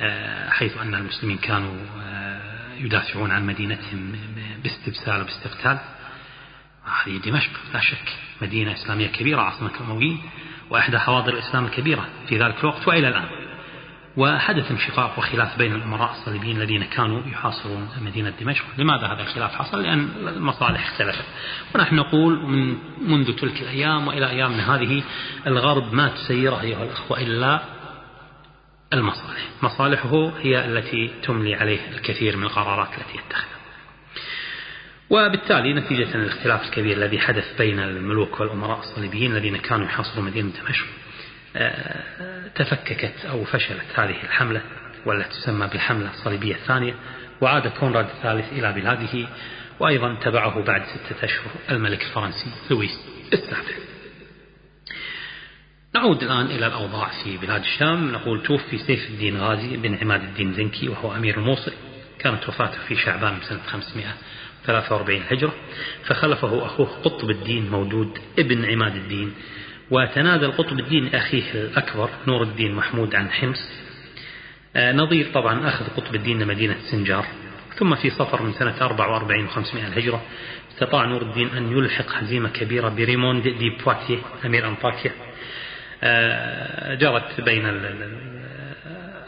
آه، حيث أن المسلمين كانوا يدافعون عن مدينتهم باستبسال وباستقتال. هذه دمشق لا شك مدينة إسلامية كبيرة عاصمة الأمويين وإحدى حواضر الإسلام الكبيرة في ذلك الوقت وإلى الآن. وحدث انشقاق وخلاف بين الأمراء الصليبيين الذين كانوا يحاصرون مدينة دمشق. لماذا هذا الخلاف حصل؟ لأن المصالح اختلفت. ونحن نقول من منذ تلك الأيام وإلى أيامنا هذه الغرب ما تسيره أيها الأخوة إلا المصالح. مصالحه هي التي تملي عليه الكثير من القرارات التي يتخذها. وبالتالي نتيجة الاختلاف الكبير الذي حدث بين الملوك والأمراء الصليبيين الذين كانوا يحاصرون مدينة دمشق. آه، تفككت أو فشلت هذه الحملة والتي تسمى بالحملة الصليبية الثانية وعاد كونراد الثالث إلى بلاده وأيضا تبعه بعد ستة أشهر الملك الفرنسي لويس السابع. نعود الآن إلى الأوضاع في بلاد الشام. نقول توفي سيف الدين غازي بن عماد الدين زنكي وهو أمير الموصل. كانت وفاته في شعبان سنة 543 هجرة فخلفه أخوه قطب الدين مودود ابن عماد الدين. وتنازل قطب الدين لأخيه الأكبر نور الدين محمود عن حمص. آه، نظير طبعا أخذ قطب الدين لمدينة سنجار. ثم في صفر من سنة 44 و500 الهجرة استطاع نور الدين أن يلحق هزيمة كبيرة بريموند دي بواتيه أمير أنطاكيا. آه، جرت بين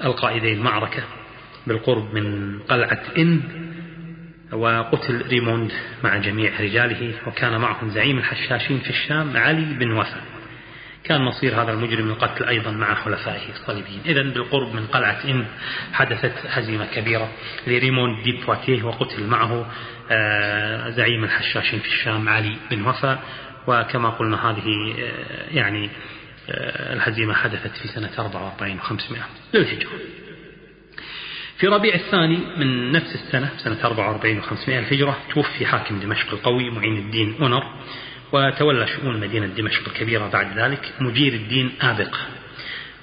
القائدين معركة بالقرب من قلعة إنب. وقتل ريموند مع جميع رجاله وكان معهم زعيم الحشاشين في الشام علي بن وفا. كان مصير هذا المجرم القتل أيضا مع حلفائه الصليبيين. إذا بالقرب من قلعة إن حدثت هزيمة كبيرة لريمون دي بواتيه وقتل معه آه، زعيم الحشاشين في الشام علي بن وفا. وكما قلنا هذه آه، يعني آه، الهزيمة حدثت في سنة 44 و500 للهجرة. في ربيع الثاني من نفس السنة سنة 44 و500 الهجرة توفي حاكم دمشق القوي معين الدين أونر وتولى شؤون مدينة دمشق الكبيرة بعد ذلك مجير الدين آبق.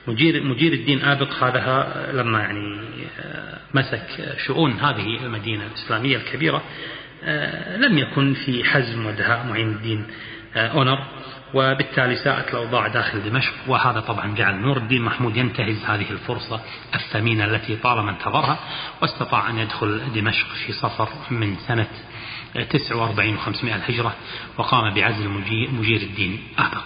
مجير, مجير الدين آبق هذا لما يعني آه، مسك شؤون هذه المدينة الإسلامية الكبيرة آه، لم يكن في حزم ودهاء معين الدين آه، أونر. وبالتالي ساءت الأوضاع داخل دمشق وهذا طبعا جعل نور الدين محمود ينتهز هذه الفرصة الثمينة التي طالما انتظرها واستطاع أن يدخل دمشق في صفر من سنة 49 و500 الهجرة وقام بعزل مجير الدين أبق.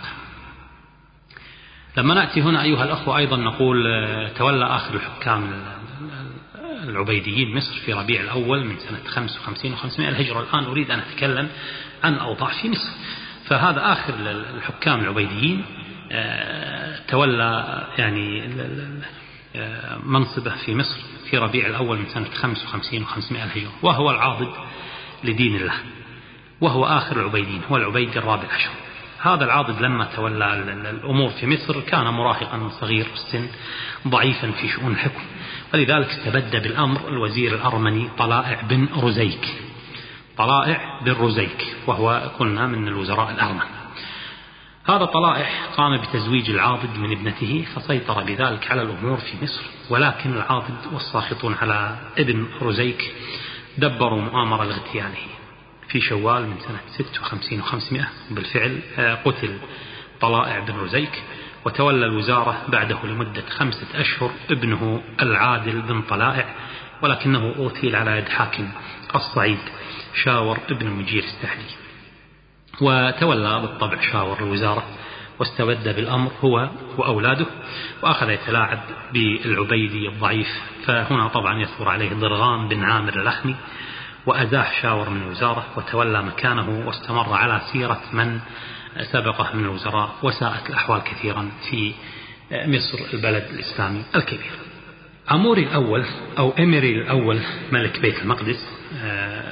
لما نأتي هنا أيها الأخوة أيضا نقول آه، تولى آخر الحكام العبيديين مصر في ربيع الأول من سنة 55 و500 الهجرة. الآن أريد أن أتكلم عن أوضاع في مصر. فهذا آخر الحكام العبيديين. آه، تولى يعني آه، منصبه في مصر في ربيع الأول من سنة 55 و500 الهجرة وهو العاضد لدين الله وهو آخر العبيدين هو العبيد الرابع عشر. هذا العاضد لما تولى الأمور في مصر كان مراهقا صغير السن ضعيفا في شؤون الحكم. ولذلك استبد بالأمر الوزير الأرمني طلائع بن رزيك. طلائع بن رزيك وهو قلنا من الوزراء الأرمن هذا طلائع قام بتزويج العاضد من ابنته فسيطر بذلك على الأمور في مصر ولكن العاضد والساخطون على ابن رزيك دبروا مؤامرة لاغتياله. في شوال من سنة 56 و500 بالفعل آه، قتل طلائع بن رزيك وتولى الوزارة بعده لمدة خمسة أشهر ابنه العادل بن طلائع ولكنه أغتيل على يد حاكم الصعيد. شاور ابن مجير السحلي. وتولى بالطبع شاور الوزارة واستبد بالأمر هو وأولاده وأخذ يتلاعب بالعبيدي الضعيف. فهنا طبعا يثور عليه ضرغام بن عامر اللخمي وأزاح شاور من الوزارة وتولى مكانه واستمر على سيرة من سبقه من الوزراء وساءت الأحوال كثيرا في مصر البلد الإسلامي الكبير. أموري الأول أو إمري الأول ملك بيت المقدس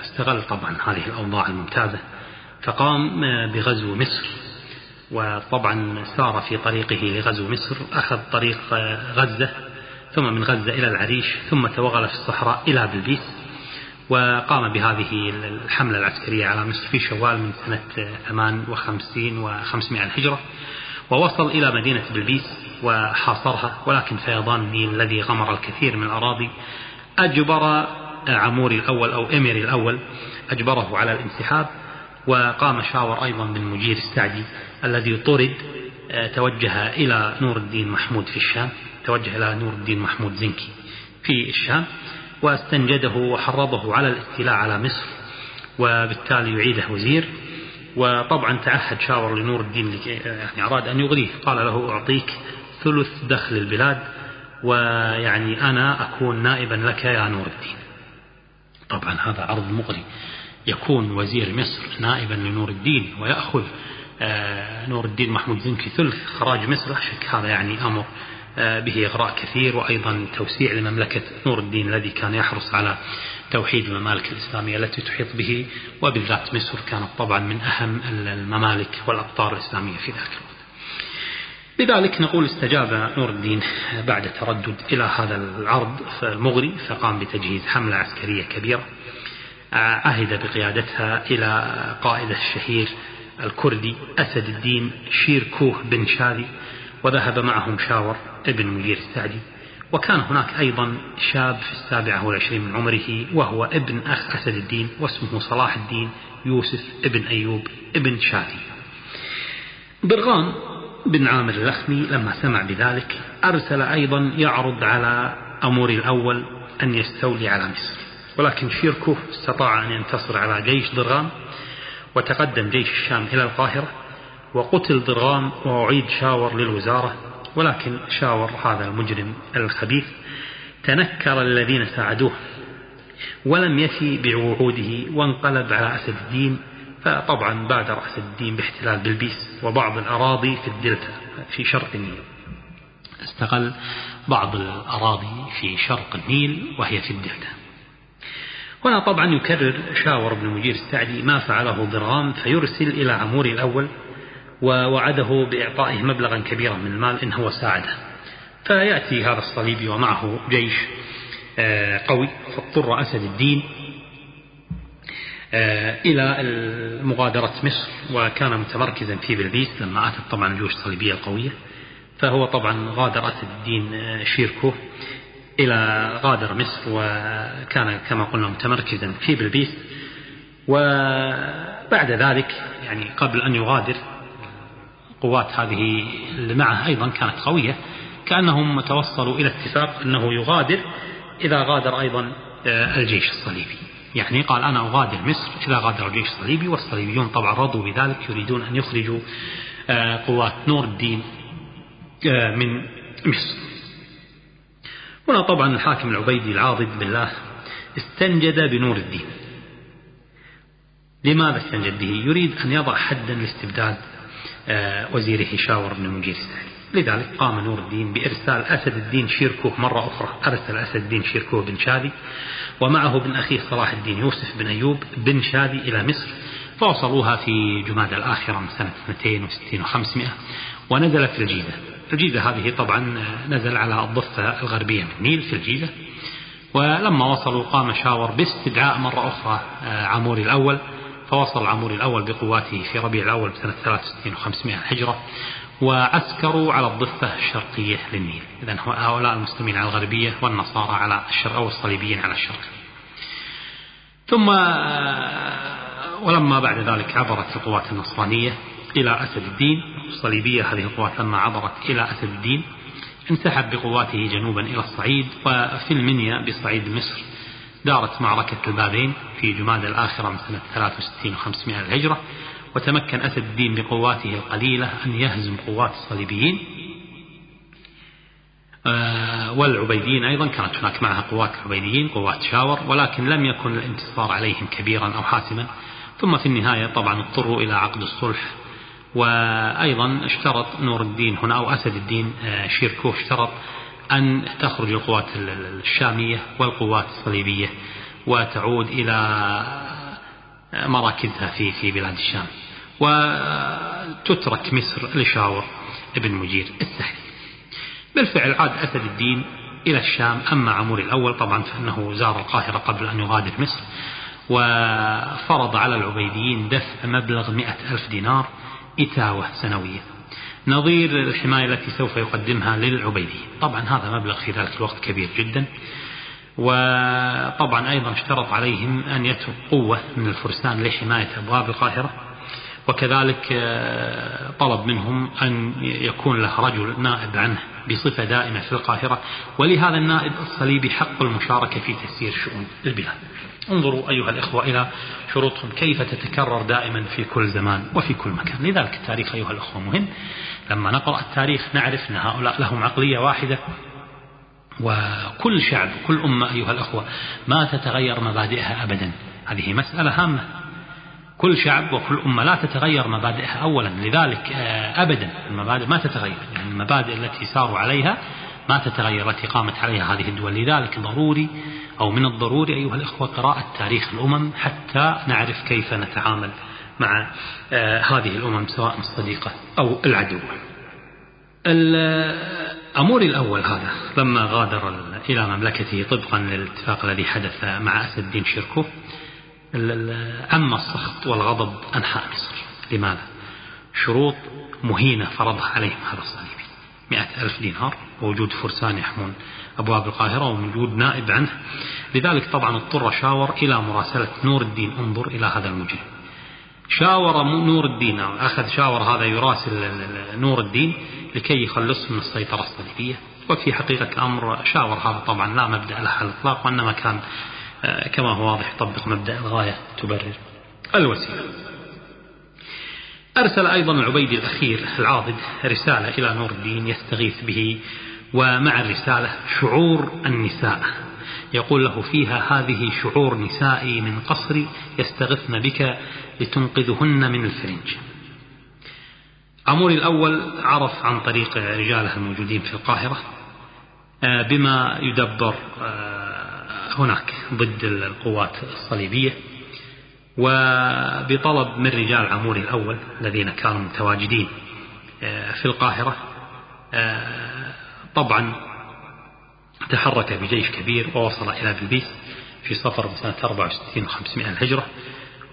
استغل طبعا هذه الأوضاع الممتازة. فقام بغزو مصر وطبعا سار في طريقه لغزو مصر أخذ طريق غزة ثم من غزة إلى العريش ثم توغل في الصحراء إلى بلبيس وقام بهذه الحملة العسكرية على مصر في شوال من سنة 58 و500 الهجرة ووصل إلى مدينة بلبيس وحاصرها ولكن فيضان النيل الذي غمر الكثير من الأراضي أجبر عموري الأول أو إميري الأول أجبره على الانسحاب وقام شاور أيضا بالمجير السعدي الذي طرد آه، توجه إلى نور الدين محمود في الشام توجه إلى نور الدين محمود زنكي في الشام واستنجده وحرضه على الاستيلاء على مصر وبالتالي يعيده وزير وطبعا تعهد شاور لنور الدين يعني أراد أن يغريه قال له أعطيك ثلث دخل البلاد ويعني أنا أكون نائبا لك يا نور الدين. طبعا هذا عرض مغري. يكون وزير مصر نائبا لنور الدين ويأخذ آه، نور الدين محمود زنكي ثلث خراج مصر. شك هذا يعني أمر آه، به إغراء كثير وأيضا توسيع لمملكة نور الدين الذي كان يحرص على توحيد الممالك الإسلامية التي تحيط به. وبالذات مصر كانت طبعا من أهم الممالك والأقطار الإسلامية في ذلك الوقت. لذلك نقول استجاب نور الدين بعد تردد إلى هذا العرض المغري فقام بتجهيز حملة عسكرية كبيرة عهد بقيادتها إلى قائد الشهير الكردي أسد الدين شيركوه بن شادي وذهب معهم شاور ابن مجير السعدي. وكان هناك أيضا شاب في السابعة والعشرين من عمره وهو ابن أخ أسد الدين واسمه صلاح الدين يوسف ابن أيوب ابن شادي برغام بن عامر اللخمي لما سمع بذلك أرسل أيضا يعرض على أمور الأول أن يستولي على مصر. ولكن شيركو استطاع أن ينتصر على جيش ضرغام وتقدم جيش الشام إلى القاهرة وقتل ضرغام وأعيد شاور للوزارة. ولكن شاور هذا المجرم الخبيث تنكر الذين ساعدوه ولم يفي بوعوده وانقلب على أسد الدين فطبعا بادر أسد الدين باحتلال بلبيس وبعض الأراضي في الدلتا في شرق النيل. استغل بعض الأراضي في شرق النيل وهي في الدلتا. هنا طبعا يكرر شاور بن مجير السعدي ما فعله ضرغام فيرسل إلى عموري الأول ووعده بإعطائه مبلغا كبيرا من المال إن هو ساعده. فيأتي هذا الصليبي ومعه جيش آه، قوي فاضطر أسد الدين إلى مغادرة مصر وكان متمركزا في بلبيس لما أتت طبعا الجيوش الصليبية القوية. فهو طبعا غادر أسد الدين آه، شيركو إلى غادر مصر وكان كما قلنا متمركزا في بلبيس. وبعد ذلك يعني قبل أن يغادر قوات هذه اللي معه أيضا كانت قوية كأنهم توصلوا إلى اتفاق أنه يغادر إذا غادر أيضا آه، الجيش الصليبي. يعني قال أنا أغادر مصر إذا غادر الجيش الصليبي والصليبيون طبعا رضوا بذلك يريدون أن يخرجوا آه، قوات نور الدين آه، من مصر. هنا طبعا الحاكم العبيدي العاضد بالله استنجد بنور الدين. لماذا استنجد به؟ يريد أن يضع حدا لاستبداد آه، وزيره شاور بن المجير السعدي. لذلك قام نور الدين بإرسال أسد الدين شيركوه مرة أخرى. أرسل أسد الدين شيركوه بن شادي ومعه ابن أخيه صلاح الدين يوسف بن أيوب بن شادي إلى مصر. فوصلوها في جماد الآخرة من سنة 62 و500 ونزل في الجيزة. الجيزة هذه طبعا نزل على الضفة الغربية من النيل في الجيزة. ولما وصلوا قام شاور باستدعاء مرة أخرى آه، عموري الأول. فوصل عموري الأول بقواته في ربيع الأول سنة 63 و500 الهجرة وعسكروا على الضفة الشرقية للنيل. إذا هؤلاء المسلمين على الغربية والنصارى على الشرق أو الصليبيين على الشرق. ثم آه، ولما بعد ذلك عبرت القوات النصرانية إلى أسد الدين. الصليبية هذه القوات لما عبرت إلى أسد الدين انسحب بقواته جنوبا إلى الصعيد وفي المنيا بصعيد مصر دارت معركة البابين في جماد الآخرة من سنة 63 و500 الهجرة وتمكن أسد الدين بقواته القليلة أن يهزم قوات الصليبيين. آه، والعبيديين أيضا كانت هناك معها قوات العبيديين قوات شاور ولكن لم يكن الانتصار عليهم كبيرا أو حاسما. ثم في النهاية طبعا اضطروا إلى عقد الصلح وأيضا اشترط نور الدين هنا أو أسد الدين آه، شيركو اشترط أن تخرج القوات الشامية والقوات الصليبية وتعود إلى مراكزها في في بلاد الشام. وتترك مصر لشاور ابن مجير السهلي بالفعل عاد أسد الدين إلى الشام أما عمور الأول طبعا فإنه زار القاهرة قبل أن يغادر مصر. وفرض على العبيديين دفع مبلغ مئة ألف دينار إتاوة سنوية. نظير الحماية التي سوف يقدمها للعبيدي طبعا هذا مبلغ في ذلك الوقت كبير جدا. وطبعا أيضا اشترط عليهم أن يترك قوة من الفرسان لحماية أبواب القاهرة وكذلك آه، طلب منهم أن يكون له رجل نائب عنه بصفة دائمة في القاهرة ولهذا النائب الصليبي حق المشاركة في تسيير شؤون البلاد. انظروا أيها الإخوة إلى شروطهم كيف تتكرر دائما في كل زمان وفي كل مكان. لذلك التاريخ أيها الأخوة مهم. لما نقرأ التاريخ نعرف أن هؤلاء لهم عقلية واحدة وكل شعب وكل أمة أيها الأخوة ما تتغير مبادئها أبدا. هذه مسألة هامة. كل شعب وكل أمة لا تتغير مبادئها أولا. لذلك آه، أبدا المبادئ ما تتغير. يعني المبادئ التي ساروا عليها ما تتغير التي قامت عليها هذه الدول. لذلك ضروري أو من الضروري أيها الإخوة قراءة تاريخ الأمم حتى نعرف كيف نتعامل مع آه، هذه الأمم سواء الصديقة أو العدو. الأمور الأول هذا لما غادر إلى مملكته طبقا للاتفاق الذي حدث مع أسد الدين شركو عم السخط والغضب أنحاء مصر. لماذا؟ شروط مهينة فرضها عليهم هذا الصليبي مئة ألف دينار ووجود فرسان يحمون أبواب القاهرة ووجود نائب عنه. لذلك طبعا اضطر شاور إلى مراسلة نور الدين انظر إلى هذا المجرم. شاور نور الدين. أخذ شاور هذا يراسل نور الدين لكي يخلصه من السيطرة الصليبية. وفي حقيقة الأمر شاور هذا طبعا لا مبدأ له على الإطلاق وإنما كان آه، كما هو واضح يطبق مبدأ الغاية تبرر. الوسيلة. أرسل أيضا العبيدي الأخير العاضد رسالة إلى نور الدين يستغيث به ومع الرسالة شعور النساء. يقول له فيها هذه شعور نسائي من قصري يستغثن بك لتنقذهن من الفرنج. عموري الأول عرف عن طريق رجاله الموجودين في القاهرة آه، بما يدبر آه، هناك ضد القوات الصليبية. وبطلب من رجال عموري الأول الذين كانوا متواجدين آه، في القاهرة طبعا تحرك بجيش كبير ووصل إلى بلبيس في صفر سنة 64 500 الهجرة.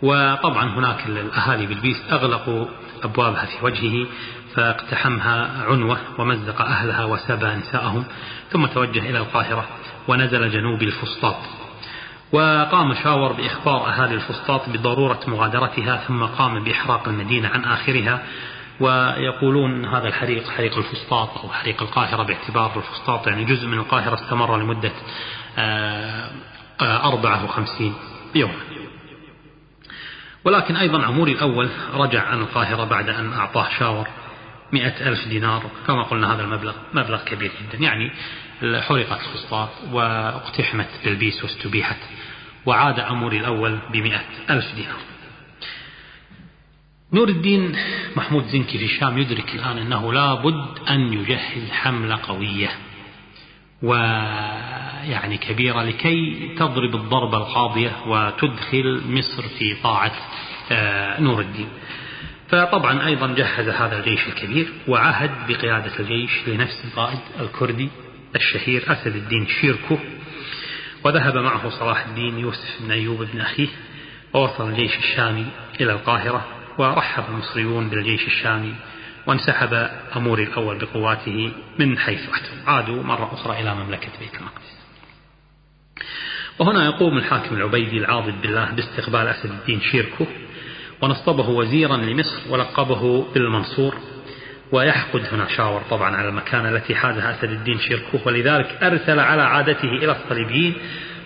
وطبعا هناك الأهالي بلبيس أغلقوا أبوابها في وجهه فاقتحمها عنوة ومزق أهلها وسبى نساءهم ثم توجه إلى القاهرة ونزل جنوب الفسطاط. وقام شاور بإخبار أهالي الفسطاط بضرورة مغادرتها ثم قام بإحراق المدينة عن آخرها. ويقولون هذا الحريق حريق الفسطاط أو حريق القاهرة باعتبار الفسطاط يعني جزء من القاهرة استمر لمدة 54 آه، يوما. ولكن أيضا عموري الأول رجع عن القاهرة بعد أن أعطاه شاور مئة ألف دينار كما قلنا هذا المبلغ مبلغ كبير جدا. يعني حرقت الفسطاط واقتحمت بلبيس واستبيحت وعاد عموري الأول بمئة ألف دينار. نور الدين محمود زنكي في الشام يدرك الآن أنه لا بد أن يجهز حملة قوية. ويعني كبيرة لكي تضرب الضربة القاضية وتدخل مصر في طاعة آه، نور الدين. فطبعا أيضا جهز هذا الجيش الكبير وعهد بقيادة الجيش لنفس القائد الكردي الشهير أسد الدين شيركو وذهب معه صلاح الدين يوسف بن أيوب بن أخيه ووصل الجيش الشامي إلى القاهرة ورحب المصريون بالجيش الشامي وانسحب أموري الأول بقواته من حيث أتوا عادوا مرة أخرى إلى مملكة بيت المقدس. وهنا يقوم الحاكم العبيدي العاضد بالله باستقبال أسد الدين شيركو ونصبه وزيرا لمصر ولقبه بالمنصور ويحقد هنا شاور طبعا على المكانة التي حازها أسد الدين شيركو ولذلك أرسل على عادته إلى الصليبيين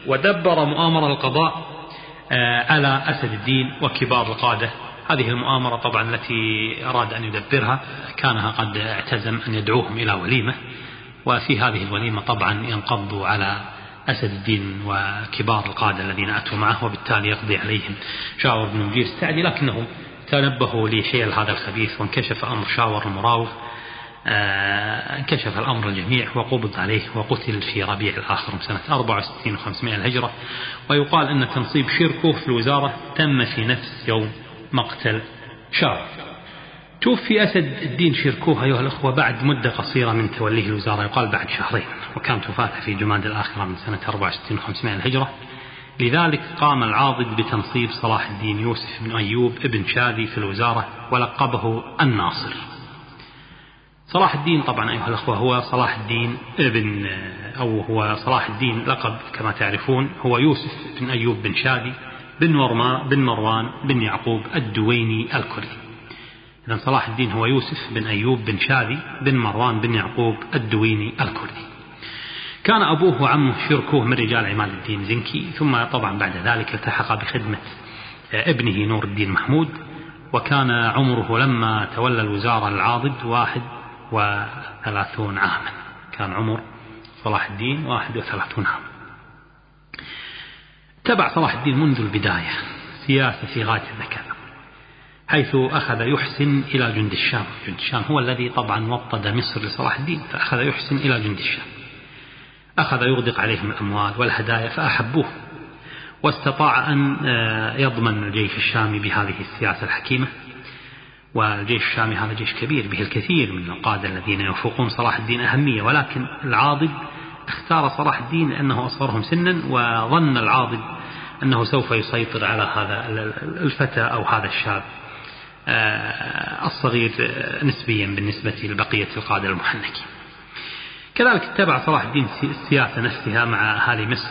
ودبر مؤامرة القضاء آه، على أسد الدين وكبار القادة. هذه المؤامرة طبعا التي أراد أن يدبرها كانها قد اعتزم أن يدعوهم إلى وليمة وفي هذه الوليمة طبعا ينقضوا على أسد الدين وكبار القادة الذين أتوا معه وبالتالي يقضي عليهم. شاور بن مجير السعدي لكنهم تنبهوا لحيل هذا الخبيث وانكشف أمر شاور المراوغ آه انكشف الأمر الجميع وقبض عليه وقتل في ربيع الآخر سنة 64 و500 الهجرة. ويقال أن تنصيب شركه في الوزارة تم في نفس يوم مقتل. شاور توفي أسد الدين شيركوه أيها الأخوة بعد مدة قصيرة من توليه الوزارة. يقال بعد شهرين. وكانت وفاته في جماد الآخرة من سنة 64 و500 الهجرة. لذلك قام العاضد بتنصيب صلاح الدين يوسف بن أيوب ابن شاذي في الوزارة ولقبه الناصر. صلاح الدين طبعا أيها الأخوة هو صلاح الدين ابن أو هو صلاح الدين لقب كما تعرفون هو يوسف بن أيوب بن شادي بن ورما بن مروان بن يعقوب الدويني الكردي. إذا صلاح الدين هو يوسف بن أيوب بن شادي بن مروان بن يعقوب الدويني الكردي. كان أبوه وعمه شركوه من رجال عماد الدين زنكي ثم طبعا بعد ذلك التحق بخدمة ابنه نور الدين محمود وكان عمره لما تولى الوزارة العاضد واحد وثلاثون عاما. كان عمر صلاح الدين واحد وثلاثون عاما تبع صلاح الدين منذ البداية سياسة في غاية الذكاء حيث أخذ يحسن إلى جند الشام. جند الشام هو الذي طبعا وطد مصر لصلاح الدين فأخذ يحسن إلى جند الشام. أخذ يغدق عليهم الأموال والهدايا فأحبوه واستطاع أن آه، يضمن الجيش الشامي بهذه السياسة الحكيمة. والجيش الشامي هذا جيش كبير به الكثير من القادة الذين يفوقون صلاح الدين أهمية ولكن العاضد اختار صلاح الدين لأنه أصغرهم سنا وظن العاضد أنه سوف يسيطر على هذا الفتى أو هذا الشاب. آه، الصغير نسبيا بالنسبة لبقية القادة المحنكين. كذلك اتبع صلاح الدين السياسة نفسها مع أهالي مصر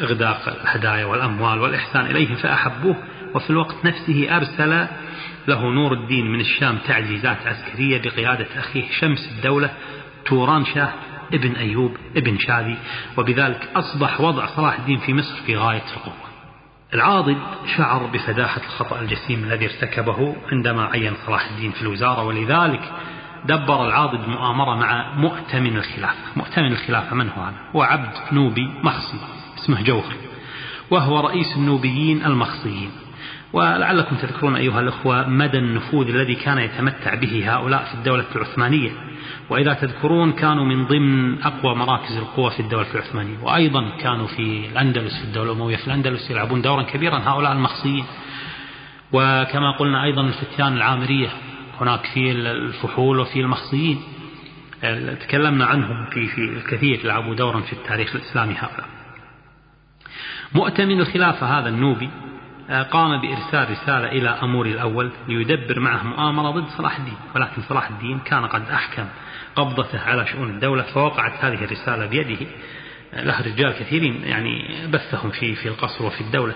إغداق الهدايا والأموال والإحسان إليهم فأحبوه وفي الوقت نفسه أرسل له نور الدين من الشام تعزيزات عسكرية بقيادة أخيه شمس الدولة توران شاه ابن أيوب ابن شادي وبذلك أصبح وضع صلاح الدين في مصر في غاية القوة. العاضد شعر بفداحة الخطأ الجسيم الذي ارتكبه عندما عين صلاح الدين في الوزارة ولذلك دبر العاضد مؤامرة مع مؤتمن الخلافة. مؤتمن الخلافة من هو هذا؟ هو عبد نوبي مخصي اسمه جوهر وهو رئيس النوبيين المخصيين ولعلكم تذكرون أيها الأخوة مدى النفوذ الذي كان يتمتع به هؤلاء في الدولة العثمانية. وإذا تذكرون كانوا من ضمن أقوى مراكز القوة في الدولة العثمانية وأيضا كانوا في الأندلس في الدولة الأموية في الأندلس يلعبون دورا كبيرا هؤلاء المخصيين وكما قلنا أيضا الفتيان العامرية هناك في الفحول وفي المخصيين تكلمنا عنهم في في الكثير لعبوا دورا في التاريخ الإسلامي هؤلاء. مؤتمن الخلافة هذا النوبي آه، قام بإرسال رسالة إلى أمور الأول ليدبر معه مؤامرة ضد صلاح الدين ولكن صلاح الدين كان قد أحكم قبضته على شؤون الدولة فوقعت هذه الرسالة بيده. له رجال كثيرين يعني بثهم في في القصر وفي الدولة.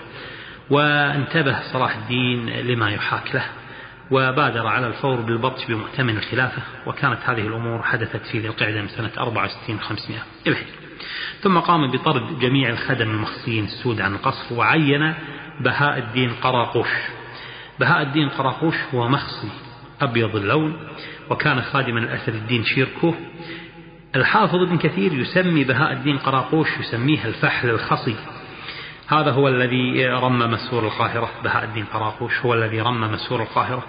وانتبه صلاح الدين لما يحاك له وبادر على الفور بالبطش بمؤتمن الخلافة. وكانت هذه الأمور حدثت في ذي القعدة من سنة 64 500 الهجرة ثم قام بطرد جميع الخدم المخصيين السود عن القصر وعين بهاء الدين قراقوش. بهاء الدين قراقوش هو مخصي أبيض اللون. وكان خادما الأسد الدين شيركو الحافظ ابن كثير يسمي بهاء الدين قراقوش يسميه الفحل الخصي. هذا هو الذي رمم سور القاهرة بهاء الدين قراقوش هو الذي رمم سور القاهرة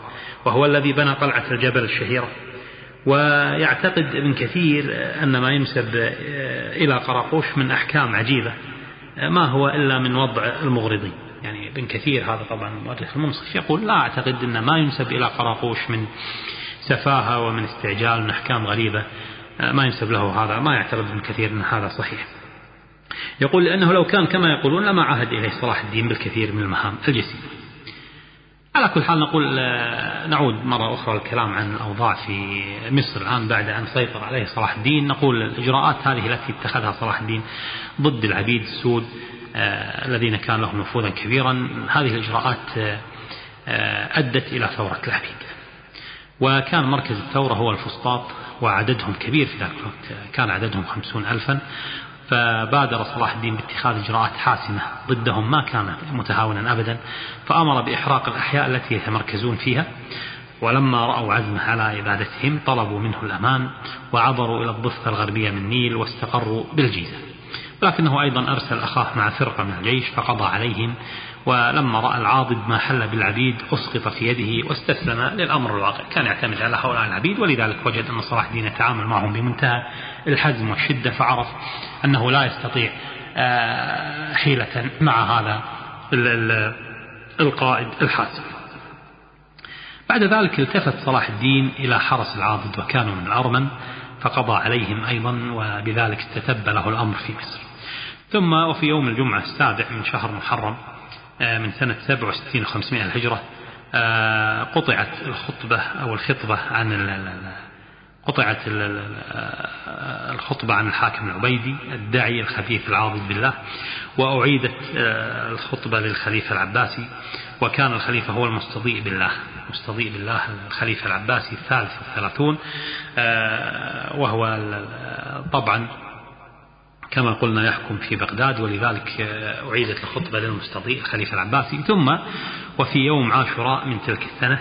وهو الذي بنى قلعة الجبل الشهيرة. ويعتقد ابن كثير أن ما ينسب إلى قراقوش من أحكام عجيبة ما هو إلا من وضع المغرضين. يعني ابن كثير هذا طبعا المؤرخ المنصف يقول لا أعتقد أن ما ينسب إلى قراقوش من سفاهة ومن استعجال من أحكام غريبة ما ينسب له هذا ما يعتقد ابن كثير أن هذا صحيح. يقول لأنه لو كان كما يقولون لما عهد إليه صلاح الدين بالكثير من المهام الجسيمة. على كل حال نقول نعود مرة أخرى الكلام عن الأوضاع في مصر الآن بعد أن سيطر عليه صلاح الدين. نقول الإجراءات هذه التي اتخذها صلاح الدين ضد العبيد السود آه، الذين كان لهم نفوذا كبيرا هذه الإجراءات آه، أدت إلى ثورة العبيد. وكان مركز الثورة هو الفسطاط وعددهم كبير في ذلك الوقت كان عددهم خمسون ألفا. فبادر صلاح الدين باتخاذ إجراءات حاسمة ضدهم ما كان متهاونا أبدا. فأمر بإحراق الأحياء التي يتمركزون فيها. ولما رأوا عزمه على إبادتهم طلبوا منه الأمان وعبروا إلى الضفة الغربية من النيل واستقروا بالجيزة. لكنه أيضا أرسل أخاه مع فرقة من الجيش فقضى عليهم ولما رأى العاضد ما حل بالعبيد أسقط في يده واستسلم للأمر الواقع. كان يعتمد على هؤلاء العبيد ولذلك وجد أن صلاح الدين يتعامل معهم بمنتهى الحزم والشدة فعرف أنه لا يستطيع آه، حيلة مع هذا القائد الحاسم بعد ذلك التفت صلاح الدين إلى حرس العاضد وكانوا من الأرمن فقضى عليهم أيضا وبذلك استتب له الأمر في مصر. ثم وفي يوم الجمعة السابع من شهر محرم من سنة 67 500 الهجرة. آه، قطعت الخطبة أو الخطبة عن قطعت الخطبة عن الحاكم العبيدي الداعي الخبيث العاضد بالله. وأعيدت آه، الخطبة للخليفة العباسي. وكان الخليفة هو المستضيء بالله مستضيء بالله الخليفة العباسي الثالث والثلاثون. آه، وهو طبعا كما قلنا يحكم في بغداد ولذلك آه، أعيدت الخطبة للمستضيء الخليفة العباسي. ثم وفي يوم عاشوراء من تلك السنة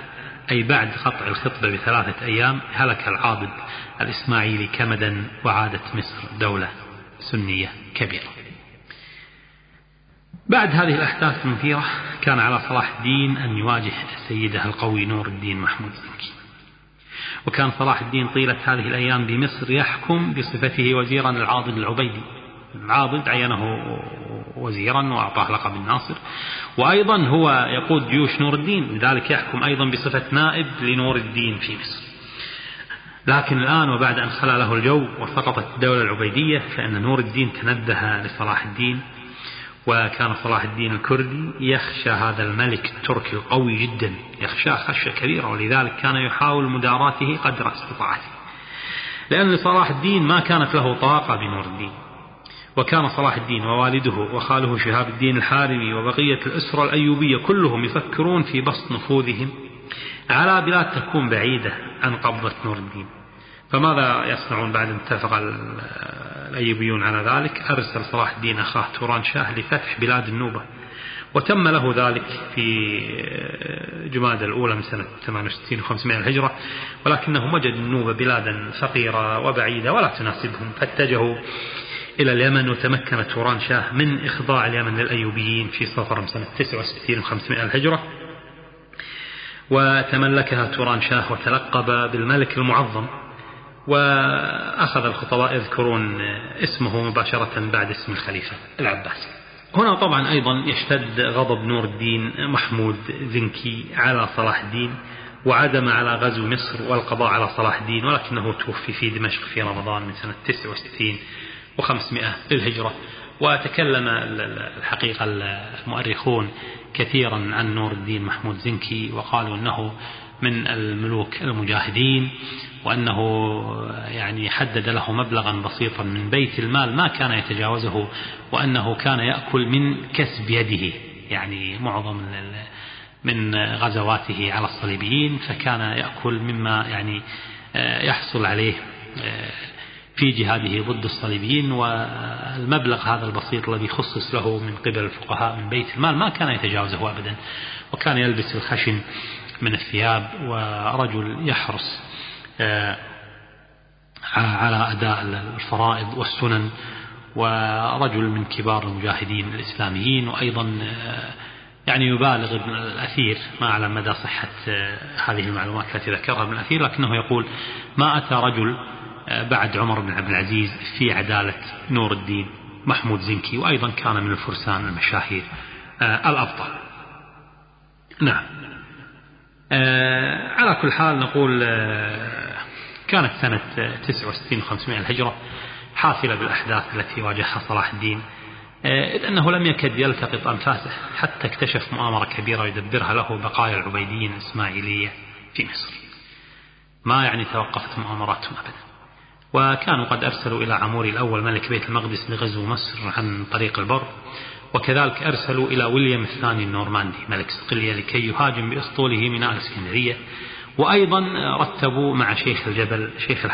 أي بعد قطع الخطبة بثلاثة أيام هلك العاضد الإسماعيلي كمدا وعادت مصر دولة سنية كبيرة. بعد هذه الأحداث المثيرة كان على صلاح الدين أن يواجه سيده القوي نور الدين محمود زنكي وكان صلاح الدين طيلة هذه الأيام بمصر يحكم بصفته وزيرا العاضد العبيدي. العاضد عينه وزيرا وأعطاه لقب الناصر. وأيضا هو يقود جيوش نور الدين لذلك يحكم أيضا بصفة نائب لنور الدين في مصر. لكن الآن وبعد أن خلى له الجو وسقطت الدولة العبيدية فإن نور الدين تنبه لصلاح الدين. وكان صلاح الدين الكردي يخشى هذا الملك التركي القوي جدا يخشاه خشية كبيرة ولذلك كان يحاول مداراته قدر استطاعته. لأن لصلاح الدين ما كانت له طاقة بنور الدين. وكان صلاح الدين ووالده وخاله شهاب الدين الحارمي وبقية الأسرة الأيوبية كلهم يفكرون في بسط نفوذهم على بلاد تكون بعيدة عن قبضة نور الدين. فماذا يصنعون بعد أن اتفق الأيوبيون على ذلك؟ أرسل صلاح الدين أخاه توران شاه لفتح بلاد النوبة. وتم له ذلك في جماد الأولى من سنة 68 و500 الهجرة ولكنهم وجدوا النوبة بلادا فقيرة وبعيدة ولا تناسبهم فاتجهوا إلى اليمن وتمكن توران شاه من إخضاع اليمن للأيوبيين في صفر سنة 69 و500 الهجرة. وتملكها توران شاه وتلقب بالملك المعظم. وأخذ الخطباء يذكرون اسمه مباشرة بعد اسم الخليفة العباسي هنا طبعا أيضا يشتد غضب نور الدين محمود زنكي على صلاح الدين وعدم على غزو مصر والقضاء على صلاح الدين ولكنه توفي في دمشق في رمضان من سنة 69 و500 للهجرة. وتكلم الحقيقة المؤرخون كثيرا عن نور الدين محمود زنكي وقالوا أنه من الملوك المجاهدين وأنه يعني حدد له مبلغا بسيطا من بيت المال ما كان يتجاوزه وأنه كان يأكل من كسب يده. يعني معظم من غزواته على الصليبيين فكان يأكل مما يعني يحصل عليه في جهاده ضد الصليبيين والمبلغ هذا البسيط الذي خصص له من قبل الفقهاء من بيت المال ما كان يتجاوزه أبدا وكان يلبس الخشن من الثياب ورجل يحرص آه، على أداء الفرائض والسنن ورجل من كبار المجاهدين الإسلاميين وأيضا آه، يعني يبالغ ابن الأثير ما أعلم مدى صحة آه، هذه المعلومات التي ذكرها ابن الأثير لكنه يقول ما أتى رجل بعد عمر بن عبد العزيز في عدالة نور الدين محمود زنكي وأيضا كان من الفرسان المشاهير الأبطال. نعم. آه، على كل حال نقول آه، كانت سنة 69 500 الهجرة حافلة بالأحداث التي واجهها صلاح الدين آه، إذ أنه لم يكد يلتقط أنفاسه حتى اكتشف مؤامرة كبيرة يدبرها له بقايا العبيديين الإسماعيلية في مصر. ما يعني توقفت مؤامراتهم أبدا؟ وكانوا قد أرسلوا إلى عموري الأول ملك بيت المقدس لغزو مصر عن طريق البر وكذلك أرسلوا إلى ويليام الثاني النورماندي ملك صقلية لكي يهاجم بأسطوله ميناء الإسكندرية وأيضا رتبوا مع شيخ الجبل شيخ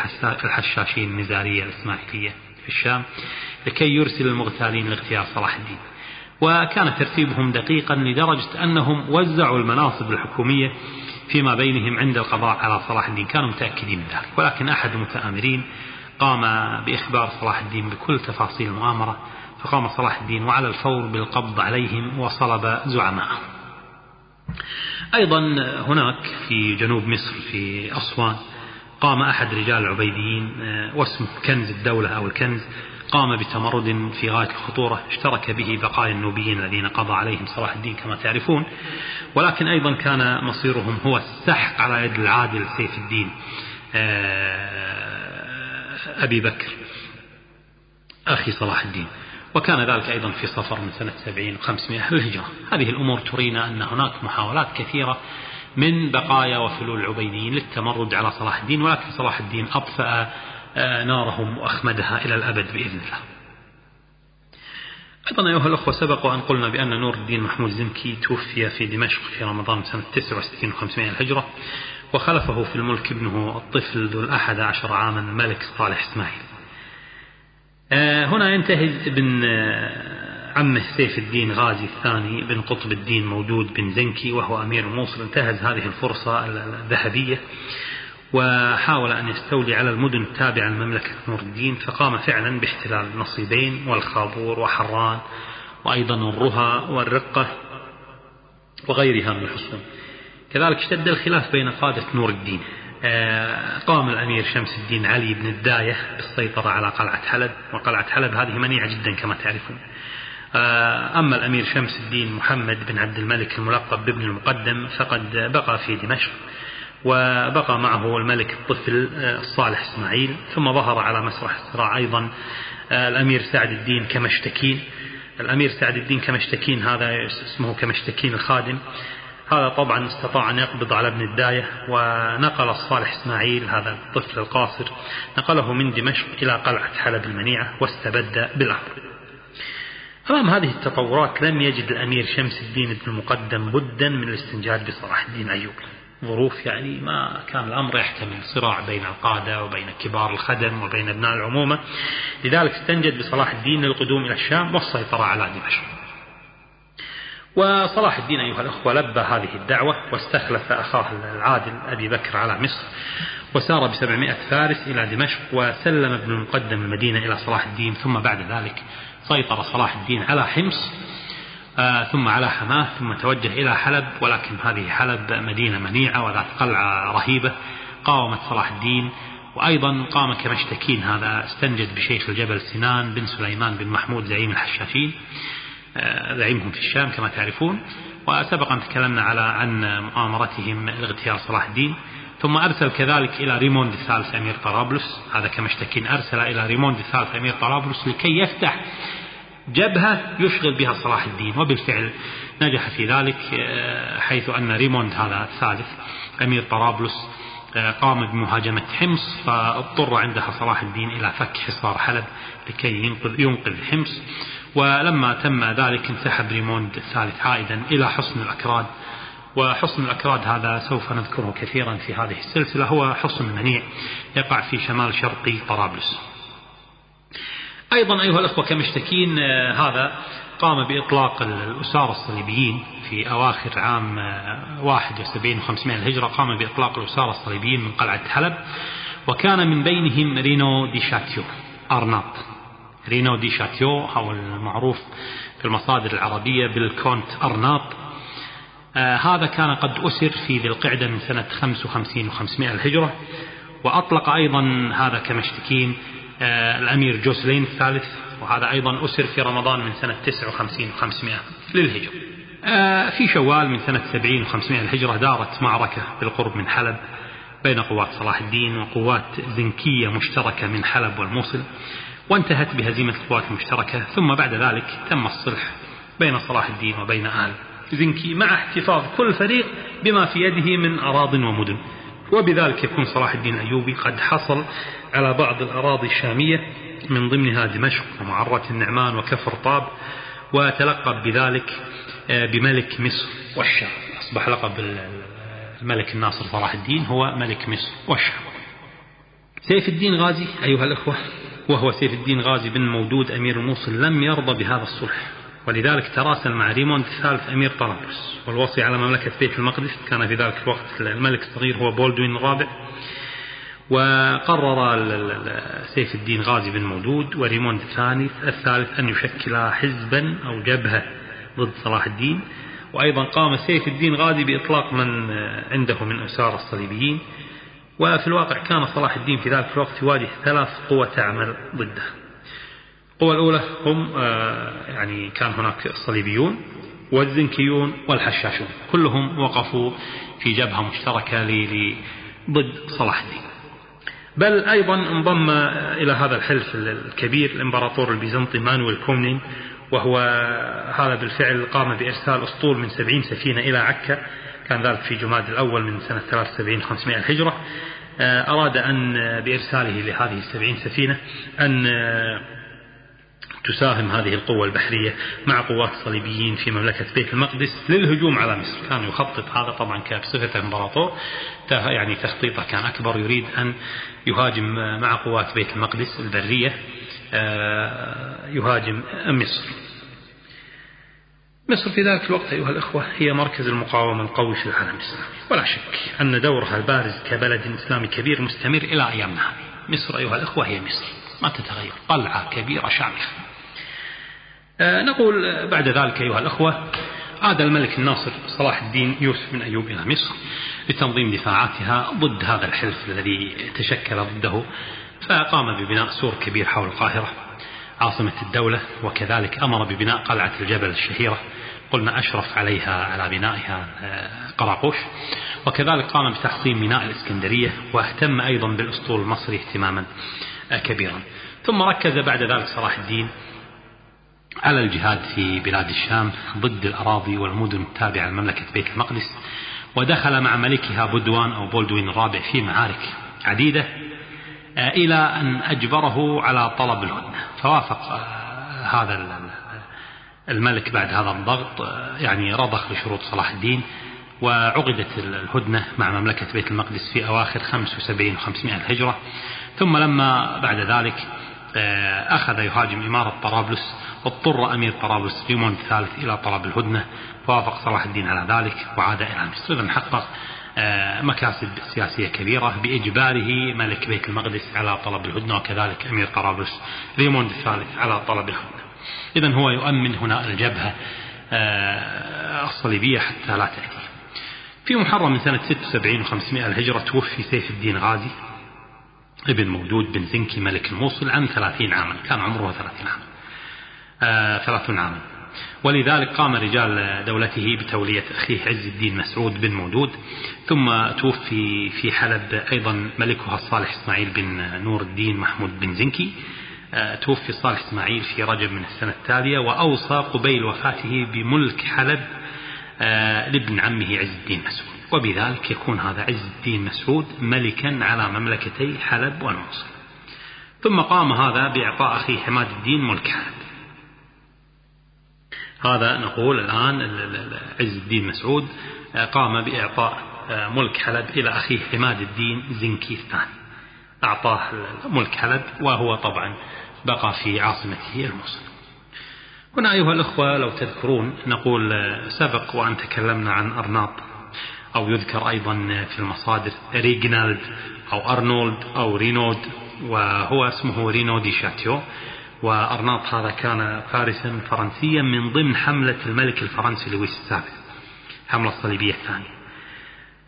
الحشاشين النزارية الإسماعيلية في الشام لكي يرسل المغتالين لاغتيال صلاح الدين. وكان ترتيبهم دقيقا لدرجة أنهم وزعوا المناصب الحكومية فيما بينهم عند القضاء على صلاح الدين. كانوا متأكدين من ذلك. ولكن أحد المتآمرين قام بإخبار صلاح الدين بكل تفاصيل المؤامرة فقام صلاح الدين وعلى الفور بالقبض عليهم وصلب زعماءهم أيضا هناك في جنوب مصر في أسوان قام أحد رجال العبيديين آه، واسمه كنز الدولة أو الكنز قام بتمرد في غاية الخطورة اشترك به بقايا النوبيين الذين قضى عليهم صلاح الدين كما تعرفون. ولكن أيضا كان مصيرهم هو السحق على يد العادل سيف الدين آه، أبي بكر أخي صلاح الدين. وكان ذلك أيضا في صفر من سنة سبعين وخمسمائة للهجرة. هذه الأمور ترينا أن هناك محاولات كثيرة من بقايا وفلول العبيديين للتمرد على صلاح الدين ولكن صلاح الدين أطفأ نارهم وأخمدها إلى الأبد بإذن الله. أيضا أيها الأخوة سبق وأن قلنا بأن نور الدين محمود زنكي توفي في دمشق في رمضان سنة 69 و500 الهجرة وخلفه في الملك ابنه الطفل ذو الأحد عشر عاما الملك صالح إسماعيل. آه، هنا ينتهز ابن آه، عمه سيف الدين غازي الثاني بن قطب الدين موجود بن زنكي وهو أمير الموصل انتهز هذه الفرصة الذهبية. وحاول أن يستولي على المدن التابعة لمملكة نور الدين فقام فعلا باحتلال نصيبين والخابور وحران وأيضا الرها والرقة وغيرها من الحصون. كذلك اشتد الخلاف بين قادة نور الدين. آه، قام الأمير شمس الدين علي بن الداية بالسيطرة على قلعة حلب وقلعة حلب هذه منيعة جدا كما تعرفون. آه، أما الأمير شمس الدين محمد بن عبد الملك الملقب بابن المقدم فقد بقى في دمشق. وبقى معه الملك الطفل آه، الصالح إسماعيل ثم ظهر على مسرح الصراع أيضا الأمير سعد الدين كمشتكين. الأمير سعد الدين كمشتكين هذا اسمه كمشتكين الخادم. هذا طبعا استطاع أن يقبض على ابن الداية ونقل الصالح إسماعيل هذا الطفل القاصر نقله من دمشق إلى قلعة حلب المنيعة واستبد بالأمر أمام هذه التطورات لم يجد الأمير شمس الدين بن المقدم بدا من الاستنجاد بصلاح الدين أيوب. ظروف يعني ما كان الأمر يحتمل صراع بين القادة وبين كبار الخدم وبين أبناء العمومة. لذلك استنجد بصلاح الدين للقدوم إلى الشام والسيطرة على دمشق. وصلاح الدين أيها الأخوة لبى هذه الدعوة واستخلف أخاه العادل أبي بكر على مصر وسار بسبعمائة فارس إلى دمشق وسلم ابن المقدم المدينة إلى صلاح الدين ثم بعد ذلك سيطر صلاح الدين على حمص آه ثم على حماة ثم توجه إلى حلب ولكن هذه حلب مدينة منيعة وذات قلعة رهيبة قاومت صلاح الدين وأيضا قام كمشتكين هذا استنجد بشيخ الجبل سنان بن سليمان بن محمود زعيم الحشاشين آه، زعيمهم في الشام كما تعرفون وسبق أن تكلمنا على عن مؤامرتهم لاغتيال صلاح الدين. ثم أرسل كذلك إلى ريموند الثالث أمير طرابلس هذا كمشتكين أرسل إلى ريموند الثالث أمير طرابلس لكي يفتح جبهة يشغل بها صلاح الدين وبالفعل نجح في ذلك آه، حيث أن ريموند هذا الثالث أمير طرابلس آه، قام بمهاجمة حمص فاضطر عندها صلاح الدين إلى فك حصار حلب لكي ينقذ, ينقذ حمص. ولما تم ذلك انسحب ريموند الثالث عائدا إلى حصن الأكراد وحصن الأكراد هذا سوف نذكره كثيرا في هذه السلسلة هو حصن منيع يقع في شمال شرقي طرابلس. أيضا أيها الأخوة كمشتكين آه، هذا قام بإطلاق الأسارة الصليبيين في أواخر عام 71 و500 الهجرة قام بإطلاق الأسارة الصليبيين من قلعة حلب وكان من بينهم رينو دي شاتيو أرناط. رينو دي شاتيو أو المعروف في المصادر العربية بالكونت أرناط. آه هذا كان قد أسر في ذي القعدة من سنة 55 و500 الهجرة وأطلق أيضا هذا كمشتكين آه الأمير جوسلين الثالث وهذا أيضا أسر في رمضان من سنة 59 و500 للهجرة. آه في شوال من سنة 70 و500 الهجرة دارت معركة بالقرب من حلب بين قوات صلاح الدين وقوات زنكية مشتركة من حلب والموصل وانتهت بهزيمة القوات المشتركة ثم بعد ذلك تم الصلح بين صلاح الدين وبين آل زنكي مع احتفاظ كل فريق بما في يده من أراض ومدن. وبذلك يكون صلاح الدين الأيوبي قد حصل على بعض الأراضي الشامية من ضمنها دمشق ومعرة النعمان وكفر طاب وتلقب بذلك آه، بملك مصر والشام. أصبح لقب الملك الناصر صلاح الدين هو ملك مصر والشام. سيف الدين غازي أيها الأخوة وهو سيف الدين غازي بن مودود أمير الموصل لم يرضى بهذا الصلح. ولذلك تراسل مع ريموند الثالث أمير طرابلس والوصي على مملكة بيت المقدس. كان في ذلك الوقت الملك الصغير هو بولدوين الرابع. وقرر سيف الدين غازي بن مودود وريموند الثاني الثالث أن يشكل حزبا أو جبهة ضد صلاح الدين. وأيضا قام سيف الدين غازي بإطلاق من عنده من أسارى الصليبيين. وفي الواقع كان صلاح الدين في ذلك الوقت يواجه ثلاث قوى تعمل ضده. القوى الأولى هم آه، يعني كان هناك الصليبيون والزنكيون والحشاشون كلهم وقفوا في جبهة مشتركة ضد صلاح الدين. بل أيضا انضم إلى هذا الحلف الكبير الإمبراطور البيزنطي مانويل كومنين وهو هذا بالفعل قام بإرسال أسطول من سبعين سفينة إلى عكا كان ذلك في جماد الأول من سنة 73 500 الهجرة. أراد أن بإرساله لهذه السبعين سفينة أن تساهم هذه القوة البحرية مع قوات الصليبيين في مملكة بيت المقدس للهجوم على مصر. كان يخطط هذا طبعا بصفة امبراطور. يعني تخطيطه كان أكبر يريد أن يهاجم مع قوات بيت المقدس البرية آه، يهاجم مصر. مصر في ذلك الوقت أيها الأخوة هي مركز المقاومة القوي في العالم الإسلامي. ولا شك أن دورها البارز كبلد إسلامي كبير مستمر إلى أيامنا هذه. مصر أيها الأخوة هي مصر ما تتغير. قلعة كبيرة شامخة. نقول بعد ذلك أيها الأخوة عاد الملك الناصر صلاح الدين يوسف بن أيوب إلى مصر لتنظيم دفاعاتها ضد هذا الحلف الذي تشكل ضده فقام ببناء سور كبير حول القاهرة عاصمة الدولة وكذلك أمر ببناء قلعة الجبل الشهيرة قلنا أشرف عليها على بنائها آه، قراقوش وكذلك قام بتحصين ميناء الإسكندرية واهتم أيضا بالأسطول المصري اهتماما آه، كبيرا ثم ركز بعد ذلك صلاح الدين على الجهاد في بلاد الشام ضد الأراضي والمدن التابعة لمملكة بيت المقدس ودخل مع ملكها بدوان أو بولدوين الرابع في معارك عديدة آه، إلى أن أجبره على طلب الهدنة فوافق آه، هذا الملك بعد هذا الضغط آه، يعني رضخ لشروط صلاح الدين وعقدت الهدنة مع مملكة بيت المقدس في أواخر 75 و500 الهجرة. ثم لما بعد ذلك أخذ يهاجم إمارة طرابلس اضطر أمير طرابلس ريموند الثالث إلى طلب الهدنة. فوافق صلاح الدين على ذلك وعاد إلى مصر. إذا حقق آه، مكاسب سياسية كبيرة بإجباره ملك بيت المقدس على طلب الهدنة وكذلك أمير طرابلس ريموند الثالث على طلب الهدنة. إذا هو يؤمن هنا الجبهة آه، الصليبية حتى لا تأتي. في محرم من سنة 76 و500 الهجرة توفي سيف الدين غازي. ابن مودود بن زنكي ملك الموصل عن 30 عاما كان عمره 30 عاما آه، ثلاثون عاما. ولذلك قام رجال دولته بتولية أخيه عز الدين مسعود بن مودود ثم توفي في حلب أيضا ملكها الصالح إسماعيل بن نور الدين محمود بن زنكي آه، توفي صالح إسماعيل في رجب من السنة التالية وأوصى قبيل وفاته بملك حلب آه، لابن عمه عز الدين مسعود. وبذلك يكون هذا عز الدين مسعود ملكا على مملكتي حلب والموصل. ثم قام هذا بإعطاء أخيه حماد الدين ملك حلب. هذا نقول الآن عز الدين مسعود آه، قام بإعطاء آه، ملك حلب إلى أخيه حماد الدين زنكي الثاني. أعطاه ملك حلب وهو طبعا بقى في عاصمته الموصل. هنا أيها الأخوة لو تذكرون نقول آه، سبق وأن تكلمنا عن أرناط أو يذكر أيضا في المصادر ريجنالد أو أرنولد أو رينود وهو اسمه رينو دي شاتيون. وأرناط هذا كان فارسا فرنسيا من ضمن حملة الملك الفرنسي لويس السابع حملة الصليبية الثانية.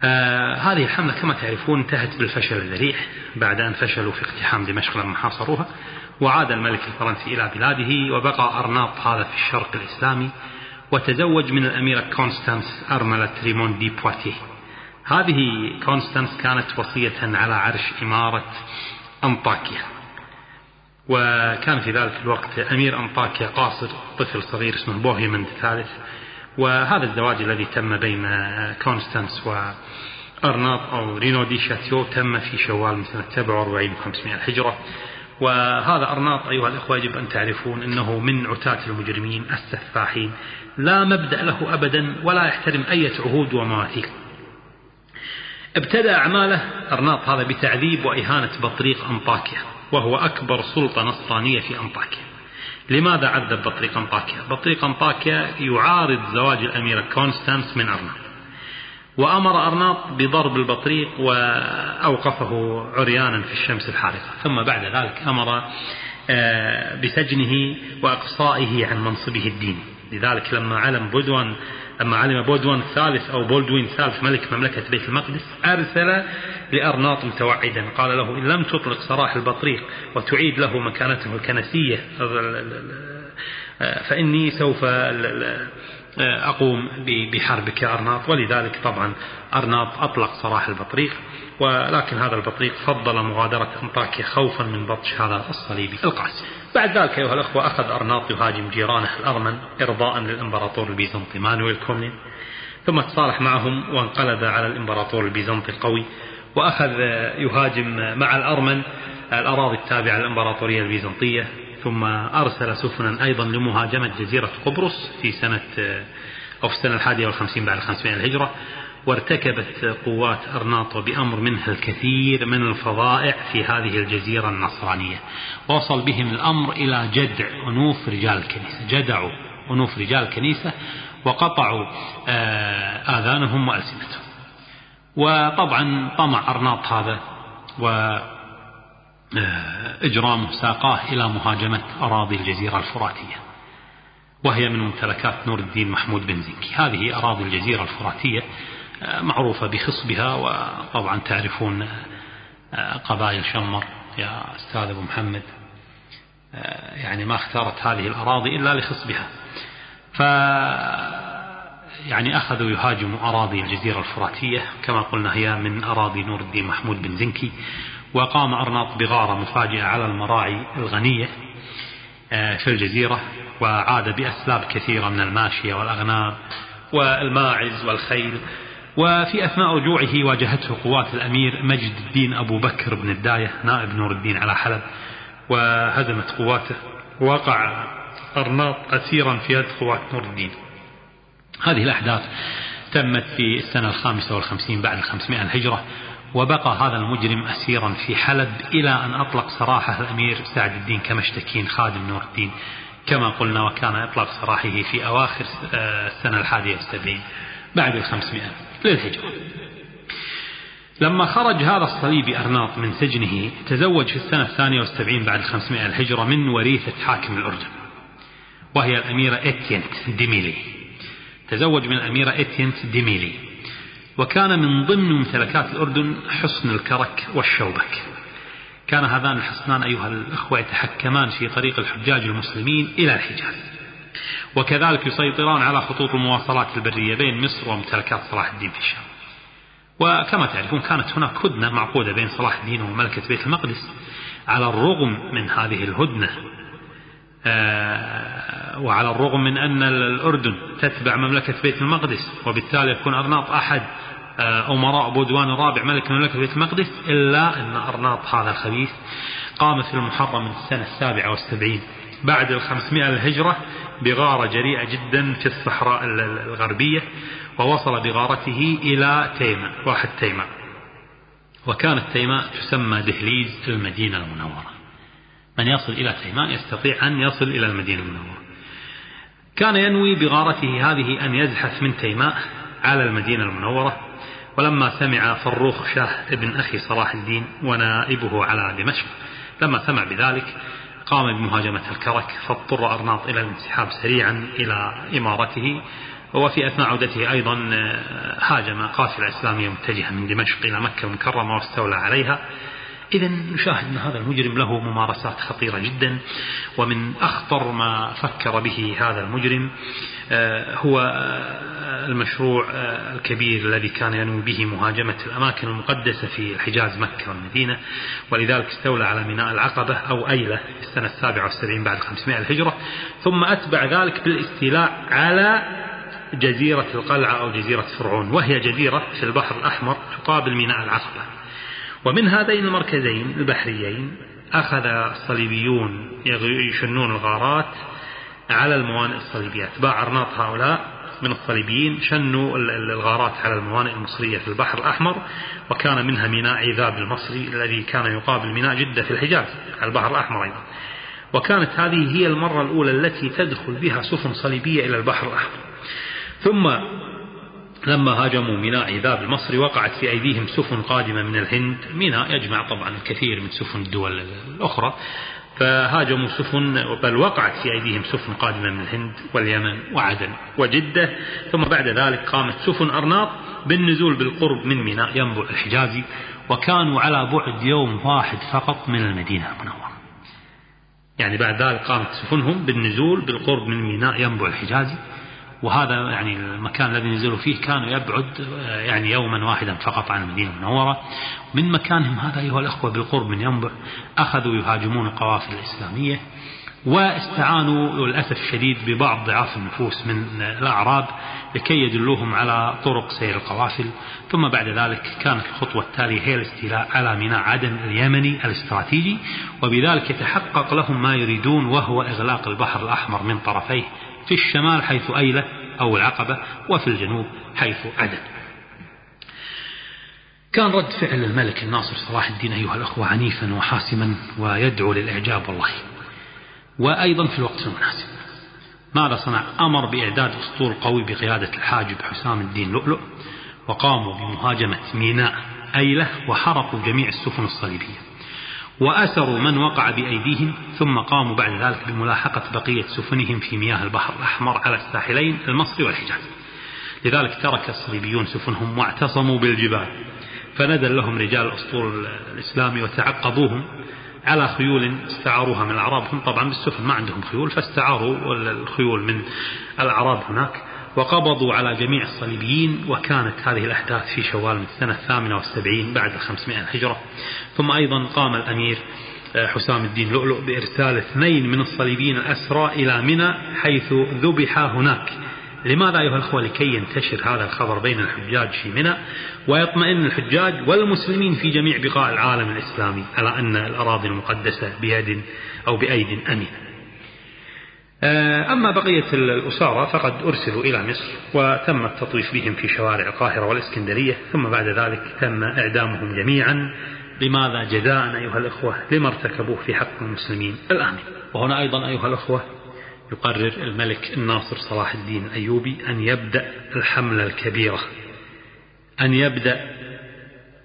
آه هذه الحملة كما تعرفون انتهت بالفشل الذريع بعد أن فشلوا في اقتحام دمشق لما حاصروها وعاد الملك الفرنسي إلى بلاده وبقى أرناط هذا في الشرق الإسلامي. وتزوج من الأميرة كونستانس أرملة ريمون دي بواتيه. هذه كونستانس كانت وصية على عرش إمارة أنطاكيا. وكان في ذلك الوقت أمير أنطاكيا قاصر طفل صغير اسمه بوهيمند الثالث. وهذا الزواج الذي تم بين كونستانس وأرناط أو رينو دي شاتيون تم في شوال من سنة 47 500 الهجرة. وهذا أرناط أيها الأخوة يجب أن تعرفون أنه من عتاة المجرمين السفاحين لا مبدأ له أبدا ولا يحترم أي عهود ومواثيق. ابتدأ أعماله أرناط هذا بتعذيب وإهانة بطريق أنطاكيا وهو أكبر سلطة نصرانية في أنطاكيا. لماذا عذب بطريق أنطاكيا؟ بطريق أنطاكيا يعارض زواج الأميرة كونستانس من أرناط. وأمر أرناط بضرب البطريق وأوقفه عريانا في الشمس الحارقة. ثم بعد ذلك أمر آه، بسجنه وإقصائه عن منصبه الديني. لذلك لما علم بودوان لما علم بودوان الثالث أو بولدوين الثالث ملك مملكة بيت المقدس أرسل لأرناط متوعدا. قال له إن لم تطلق سراح البطريق وتعيد له مكانته الكنسية فإني سوف أقوم بحربك يا أرناط. ولذلك طبعا أرناط أطلق سراح البطريق. ولكن هذا البطريق فضل مغادرة أنطاكيا خوفا من بطش هذا الصليبي القاسي. بعد ذلك أيها الأخوة أخذ أرناط يهاجم جيرانه الأرمن إرضاء للإمبراطور البيزنطي مانويل كومنين ثم تصالح معهم وانقلب على الإمبراطور البيزنطي القوي وأخذ يهاجم مع الأرمن الأراضي التابعة للإمبراطورية البيزنطية ثم أرسل سفنا أيضا لمهاجمة جزيرة قبرص في سنة أو في السنة الحادية والخمسين بعد الخمسمائة الهجرة. وارتكبت قوات أرناط بأمر منها الكثير من الفظائع في هذه الجزيرة النصرانية. وصل بهم الأمر إلى جدع أنوف رجال الكنيسة جدعوا أنوف رجال الكنيسة وقطعوا آه، آذانهم وألسنتهم. وطبعا طمع أرناط هذا و آه، إجرامه ساقاه إلى مهاجمة أراضي الجزيرة الفراتية. وهي من ممتلكات نور الدين محمود بن زنكي. هذه أراضي الجزيرة الفراتية معروفة بخصبها وطبعا تعرفون قبائل شمر يا أستاذ أبو محمد يعني ما اختارت هذه الأراضي إلا لخصبها. ف يعني أخذوا يهاجموا أراضي الجزيرة الفراتية كما قلنا هي من أراضي نور الدين محمود بن زنكي وقام أرناط بغارة مفاجئة على المراعي الغنية آه، في الجزيرة وعاد بأسباب كثيرة من الماشية والأغنام والماعز والخيل. وفي أثناء رجوعه واجهته قوات الأمير مجد الدين أبو بكر بن الداية نائب نور الدين على حلب وهزمت قواته. وقع أرناط أسيرا في يد قوات نور الدين. هذه الأحداث تمت في السنة الخامسة والخمسين بعد الخمسمائة الهجرة وبقى هذا المجرم أسيرا في حلب إلى أن أطلق سراحه الأمير سعد الدين كمشتكين خادم نور الدين. كما قلنا وكان إطلاق سراحه في أواخر آه، السنة الحادية والسبعين بعد الخمسمائة. للهجرة لما خرج هذا الصليبي أرناط من سجنه تزوج في السنة الثانية والسبعين بعد الخمسمائة الهجرة من وريثة حاكم الأردن وهي الأميرة إتينت ديميلي. تزوج من الأميرة إتينت ديميلي وكان من ضمن ممتلكات الأردن حصن الكرك والشوبك. كان هذان الحصنان أيها الأخوة يتحكمان في طريق الحجاج المسلمين إلى الحجاز. وكذلك يسيطران على خطوط المواصلات البرية بين مصر وممتلكات صلاح الدين في الشام. وكما تعرفون كانت هناك هدنة معقودة بين صلاح الدين وملكة بيت المقدس على الرغم من هذه الهدنة. آه، وعلى الرغم من أن الأردن تتبع مملكة بيت المقدس وبالتالي يكون أرناط أحد آه، أمراء بودوان الرابع ملك مملكة بيت المقدس إلا أن أرناط هذا الخبيث قام في المحرم من السنة السابعة والسبعين. بعد الخمسمائة الهجرة بغارة جريئة جدا في الصحراء الغربية ووصل بغارته إلى تيماء واحد تيماء وكانت تيماء تسمى دهليز المدينة المنورة. من يصل إلى تيمان يستطيع أن يصل إلى المدينة المنورة. كان ينوي بغارته هذه أن يزحف من تيماء على المدينة المنورة. ولما سمع فروخ شاه ابن أخي صلاح الدين ونائبه على دمشق لما سمع بذلك قام بمهاجمة الكرك فاضطر أرناط إلى الانسحاب سريعا إلى إمارته وفي أثناء عودته أيضا هاجم قافلة إسلامية متجهة من دمشق إلى مكة المكرمة واستولى عليها. إذا نشاهد أن هذا المجرم له ممارسات خطيرة جدا ومن أخطر ما فكر به هذا المجرم آه، هو آه، المشروع آه، الكبير الذي كان ينوي به مهاجمة الأماكن المقدسة في الحجاز مكة والمدينة ولذلك استولى على ميناء العقبة أو أيلة في السنة السابعة والسبعين بعد 500 الهجرة ثم أتبع ذلك بالاستيلاء على جزيرة القلعة أو جزيرة فرعون وهي جزيرة في البحر الأحمر تقابل ميناء العقبة. ومن هذين المركزين البحريين أخذ الصليبيون يشنون الغارات على الموانئ الصليبية. أتباع أرناط هؤلاء من الصليبيين شنوا الغارات على الموانئ المصرية في البحر الأحمر وكان منها ميناء عذاب المصري الذي كان يقابل ميناء جدة في الحجاز على البحر الأحمر أيضا. وكانت هذه هي المرة الأولى التي تدخل بها سفن صليبية إلى البحر الأحمر. ثم لما هاجموا ميناء عذاب المصري وقعت في أيديهم سفن قادمة من الهند. ميناء يجمع طبعا الكثير من سفن الدول الأخرى. فهاجموا سفن بل وقعت في أيديهم سفن قادمة من الهند واليمن وعدن وجدة. ثم بعد ذلك قامت سفن أرناط بالنزول بالقرب من ميناء ينبع الحجازي وكانوا على بعد يوم واحد فقط من المدينة المنورة. يعني بعد ذلك قامت سفنهم بالنزول بالقرب من ميناء ينبع الحجازي. وهذا يعني المكان الذي نزلوا فيه كانوا يبعد آه، يعني يوما واحدا فقط عن المدينة المنورة. من مكانهم هذا أيها الأخوة بالقرب من ينبع أخذوا يهاجمون القوافل الإسلامية واستعانوا للأسف الشديد ببعض ضعاف النفوس من الأعراب لكي يدلوهم على طرق سير القوافل. ثم بعد ذلك كانت الخطوة التالية هي الاستيلاء على ميناء عدن اليمني الاستراتيجي وبذلك يتحقق لهم ما يريدون وهو إغلاق البحر الأحمر من طرفيه. في الشمال حيث أيلة أو العقبة وفي الجنوب حيث عدن كان رد فعل الملك الناصر صلاح الدين أيها الأخوة عنيفا وحاسما ويدعو للإعجاب والله. وأيضا في الوقت المناسب. ماذا صنع؟ أمر بإعداد أسطول قوي بقيادة الحاجب حسام الدين لؤلؤ وقاموا بمهاجمة ميناء أيلة وحرقوا جميع السفن الصليبية. وأسروا من وقع بأيديهم ثم قاموا بعد ذلك بملاحقة بقية سفنهم في مياه البحر الأحمر على الساحلين المصري والحجاز. لذلك ترك الصليبيون سفنهم واعتصموا بالجبال. فنزل لهم رجال الأسطول الإسلامي وتعقبوهم على خيول استعاروها من الأعراب. هم طبعا بالسفن ما عندهم خيول فاستعاروا الخيول من الأعراب هناك. وقبضوا على جميع الصليبيين وكانت هذه الأحداث في شوال من السنة الثامنة والسبعين بعد الخمسمائة الهجرة. ثم أيضا قام الأمير آه، حسام الدين لؤلؤ بإرسال اثنين من الصليبيين الأسرى إلى منى حيث ذبح هناك. لماذا أيها الأخوة؟ لكي ينتشر هذا الخبر بين الحجاج في منى ويطمئن الحجاج والمسلمين في جميع بقاع العالم الإسلامي على أن الأراضي المقدسة بيد أو بأيد أمينة. أما بقية الأسارة فقد أرسلوا إلى مصر وتم التطويف بهم في شوارع القاهرة والإسكندرية ثم بعد ذلك تم إعدامهم جميعا. لماذا جزاء أيها الأخوة؟ لما ارتكبوه في حق المسلمين الآن. وهنا أيضا أيها الأخوة يقرر الملك الناصر صلاح الدين الأيوبي أن يبدأ الحملة الكبيرة أن يبدأ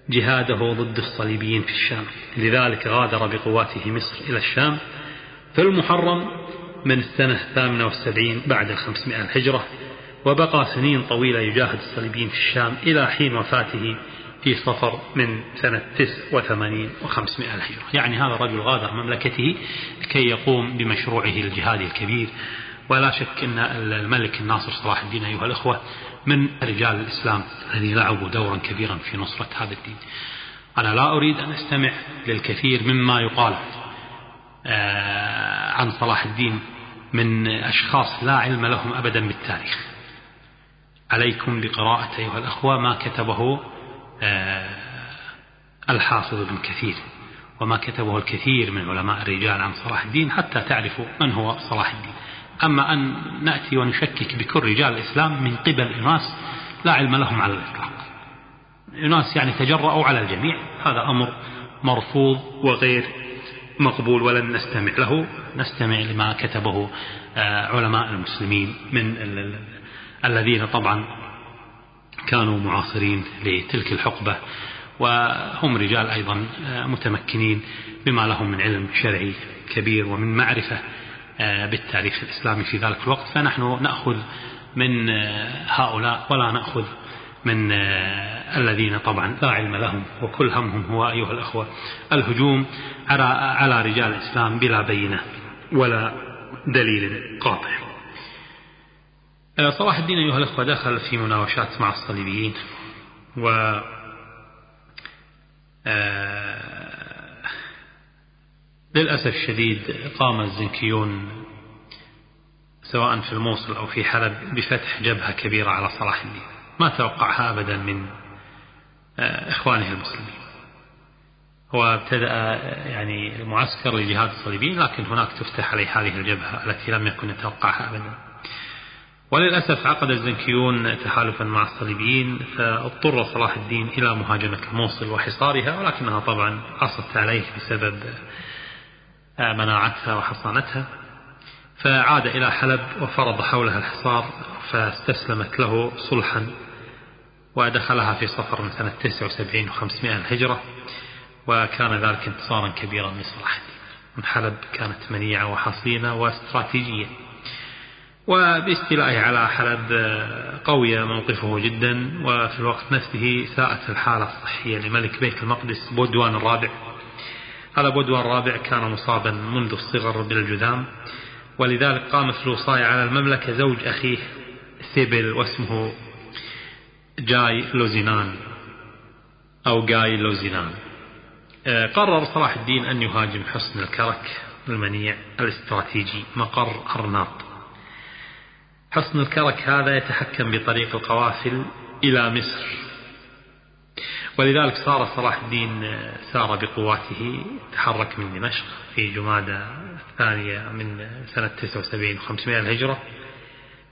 جهاده ضد الصليبيين في الشام. لذلك غادر بقواته مصر إلى الشام في المحرم من السنة الثامنة والسبعين بعد الخمسمائة الهجرة وبقى سنين طويلة يجاهد الصليبيين في الشام إلى حين وفاته في صفر من سنة تسع وثمانين وخمسمائة الهجرة. يعني هذا الرجل غادر مملكته لكي يقوم بمشروعه الجهادي الكبير. ولا شك أن الملك الناصر صلاح الدين أيها الأخوة من رجال الإسلام الذين لعبوا دورا كبيرا في نصرة هذا الدين. أنا لا أريد أن أستمع للكثير مما يقال. عن صلاح الدين من أشخاص لا علم لهم أبدا بالتاريخ. عليكم بقراءة أيها الأخوة ما كتبه آه، الحافظ ابن كثير وما كتبه الكثير من علماء الرجال عن صلاح الدين حتى تعرفوا من هو صلاح الدين. أما أن نأتي ونشكك بكل رجال الإسلام من قبل أناس لا علم لهم على الإطلاق. أناس يعني تجرأوا على الجميع. هذا أمر مرفوض وغير مقبول ولن نستمع له. نستمع لما كتبه آه، علماء المسلمين من الذين طبعا كانوا معاصرين لتلك الحقبة وهم رجال أيضا آه، متمكنين بما لهم من علم شرعي كبير ومن معرفة آه، بالتاريخ الإسلامي في ذلك الوقت. فنحن نأخذ من هؤلاء ولا نأخذ من الذين طبعا لا علم لهم وكل همهم هو أيها الأخوة الهجوم على على رجال الإسلام بلا بينة ولا دليل قاطع. آه، صلاح الدين أيها الأخوة دخل في مناوشات مع الصليبيين و آه، للأسف الشديد قام الزنكيون سواء في الموصل أو في حلب بفتح جبهة كبيرة على صلاح الدين. ما توقعها أبدا من آه، إخوانه المسلمين. هو ابتدأ يعني معسكر لجهاد الصليبيين لكن هناك تفتح عليه هذه الجبهة التي لم يكن يتوقعها أبدا. وللأسف عقد الزنكيون تحالفا مع الصليبيين فاضطر صلاح الدين إلى مهاجمة الموصل وحصارها ولكنها طبعا عصت عليه بسبب مناعتها وحصانتها. فعاد إلى حلب وفرض حولها الحصار فاستسلمت له صلحا ودخلها في صفر من سنة 79 و500 الهجرة وكان ذلك انتصارا كبيرا لصلاح الدين. من حلب كانت منيعة وحصينة واستراتيجية. وباستيلائه على حلب قوي موقفه جدا وفي الوقت نفسه ساءت الحالة الصحية لملك بيت المقدس بودوان الرابع. هذا بودوان الرابع كان مصابا منذ الصغر بالجذام ولذلك قام فلوصاي على المملكة زوج أخيه سيبل واسمه جاي لوزينان أو جاي لوزينان آه، قرر صلاح الدين أن يهاجم حصن الكرك المنيع الاستراتيجي مقر أرناط. حصن الكرك هذا يتحكم بطريق القوافل إلى مصر. ولذلك صار صلاح الدين سار بقواته تحرك من دمشق في جمادة الثانية من سنة 79 و500 الهجرة.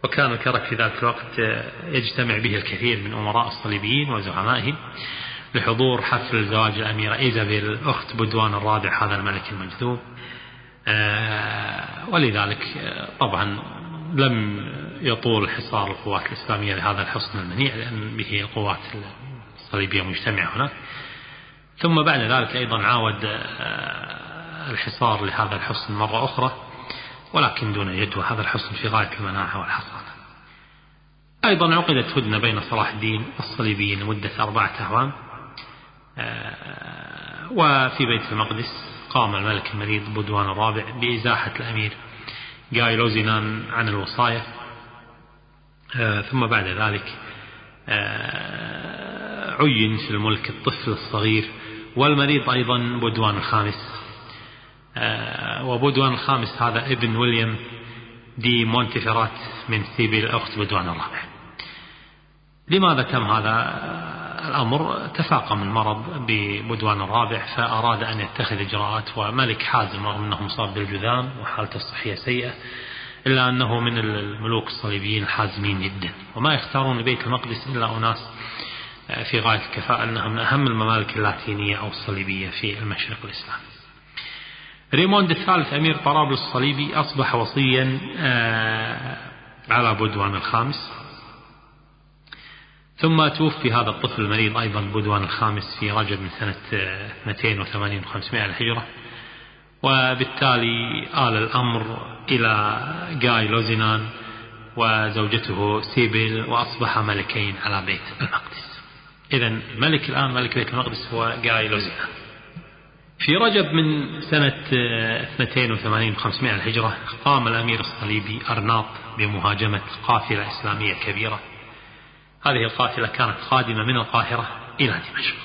وكان الكرك في ذلك الوقت يجتمع به الكثير من أمراء الصليبيين وزعمائهم لحضور حفل زواج الأميرة إيزابيل أخت بدوان الرابع هذا الملك المجذوب. آه، ولذلك طبعا لم يطول حصار القوات الإسلامية لهذا الحصن المنيع لأن به القوات الصليبية مجتمعة هناك. ثم بعد ذلك أيضا عاود آه، الحصار لهذا الحصن مرة أخرى. ولكن دون جدوى هذا الحصن في غاية المناعة والحصانة أيضا عقدت هدنة بين صلاح الدين والصليبيين لمدة أربعة أعوام. آه، وفي بيت المقدس قام الملك المريض بدوان الرابع بإزاحة الأمير جاي لوزينان عن الوصاية آه، ثم بعد ذلك آه، عين في الملك الطفل الصغير والمريض أيضا بدوان الخامس. وبدوان الخامس هذا ابن ويليام دي مونتفرات من سيبي الأخت بدوان الرابع. لماذا تم هذا؟ الأمر تفاقم المرض ببدوان الرابع فأراد أن يتخذ إجراءات وملك حازم رغم أنه مصاب بالجذام وحالته الصحية سيئة إلا أنه من الملوك الصليبيين الحازمين جدا. وما يختارون لبيت المقدس إلا أناس في غاية الكفاءة أنها من أهم الممالك اللاتينية أو الصليبية في المشرق الإسلامي. ريموند الثالث أمير طرابلس الصليبي أصبح وصيا آه، على بدوان الخامس. ثم توفي هذا الطفل المريض أيضا بدوان الخامس في رجب من سنة 280 و500 الهجرة. وبالتالي آل الأمر إلى جاي لوزينان وزوجته سيبل وأصبح ملكين على بيت المقدس. إذا ملك الآن ملك بيت المقدس هو جاي لوزينان. في رجب من سنة 280 و500 الهجرة قام الأمير الصليبي أرناط بمهاجمة قافلة إسلامية كبيرة. هذه القافلة كانت قادمة من القاهرة إلى دمشق.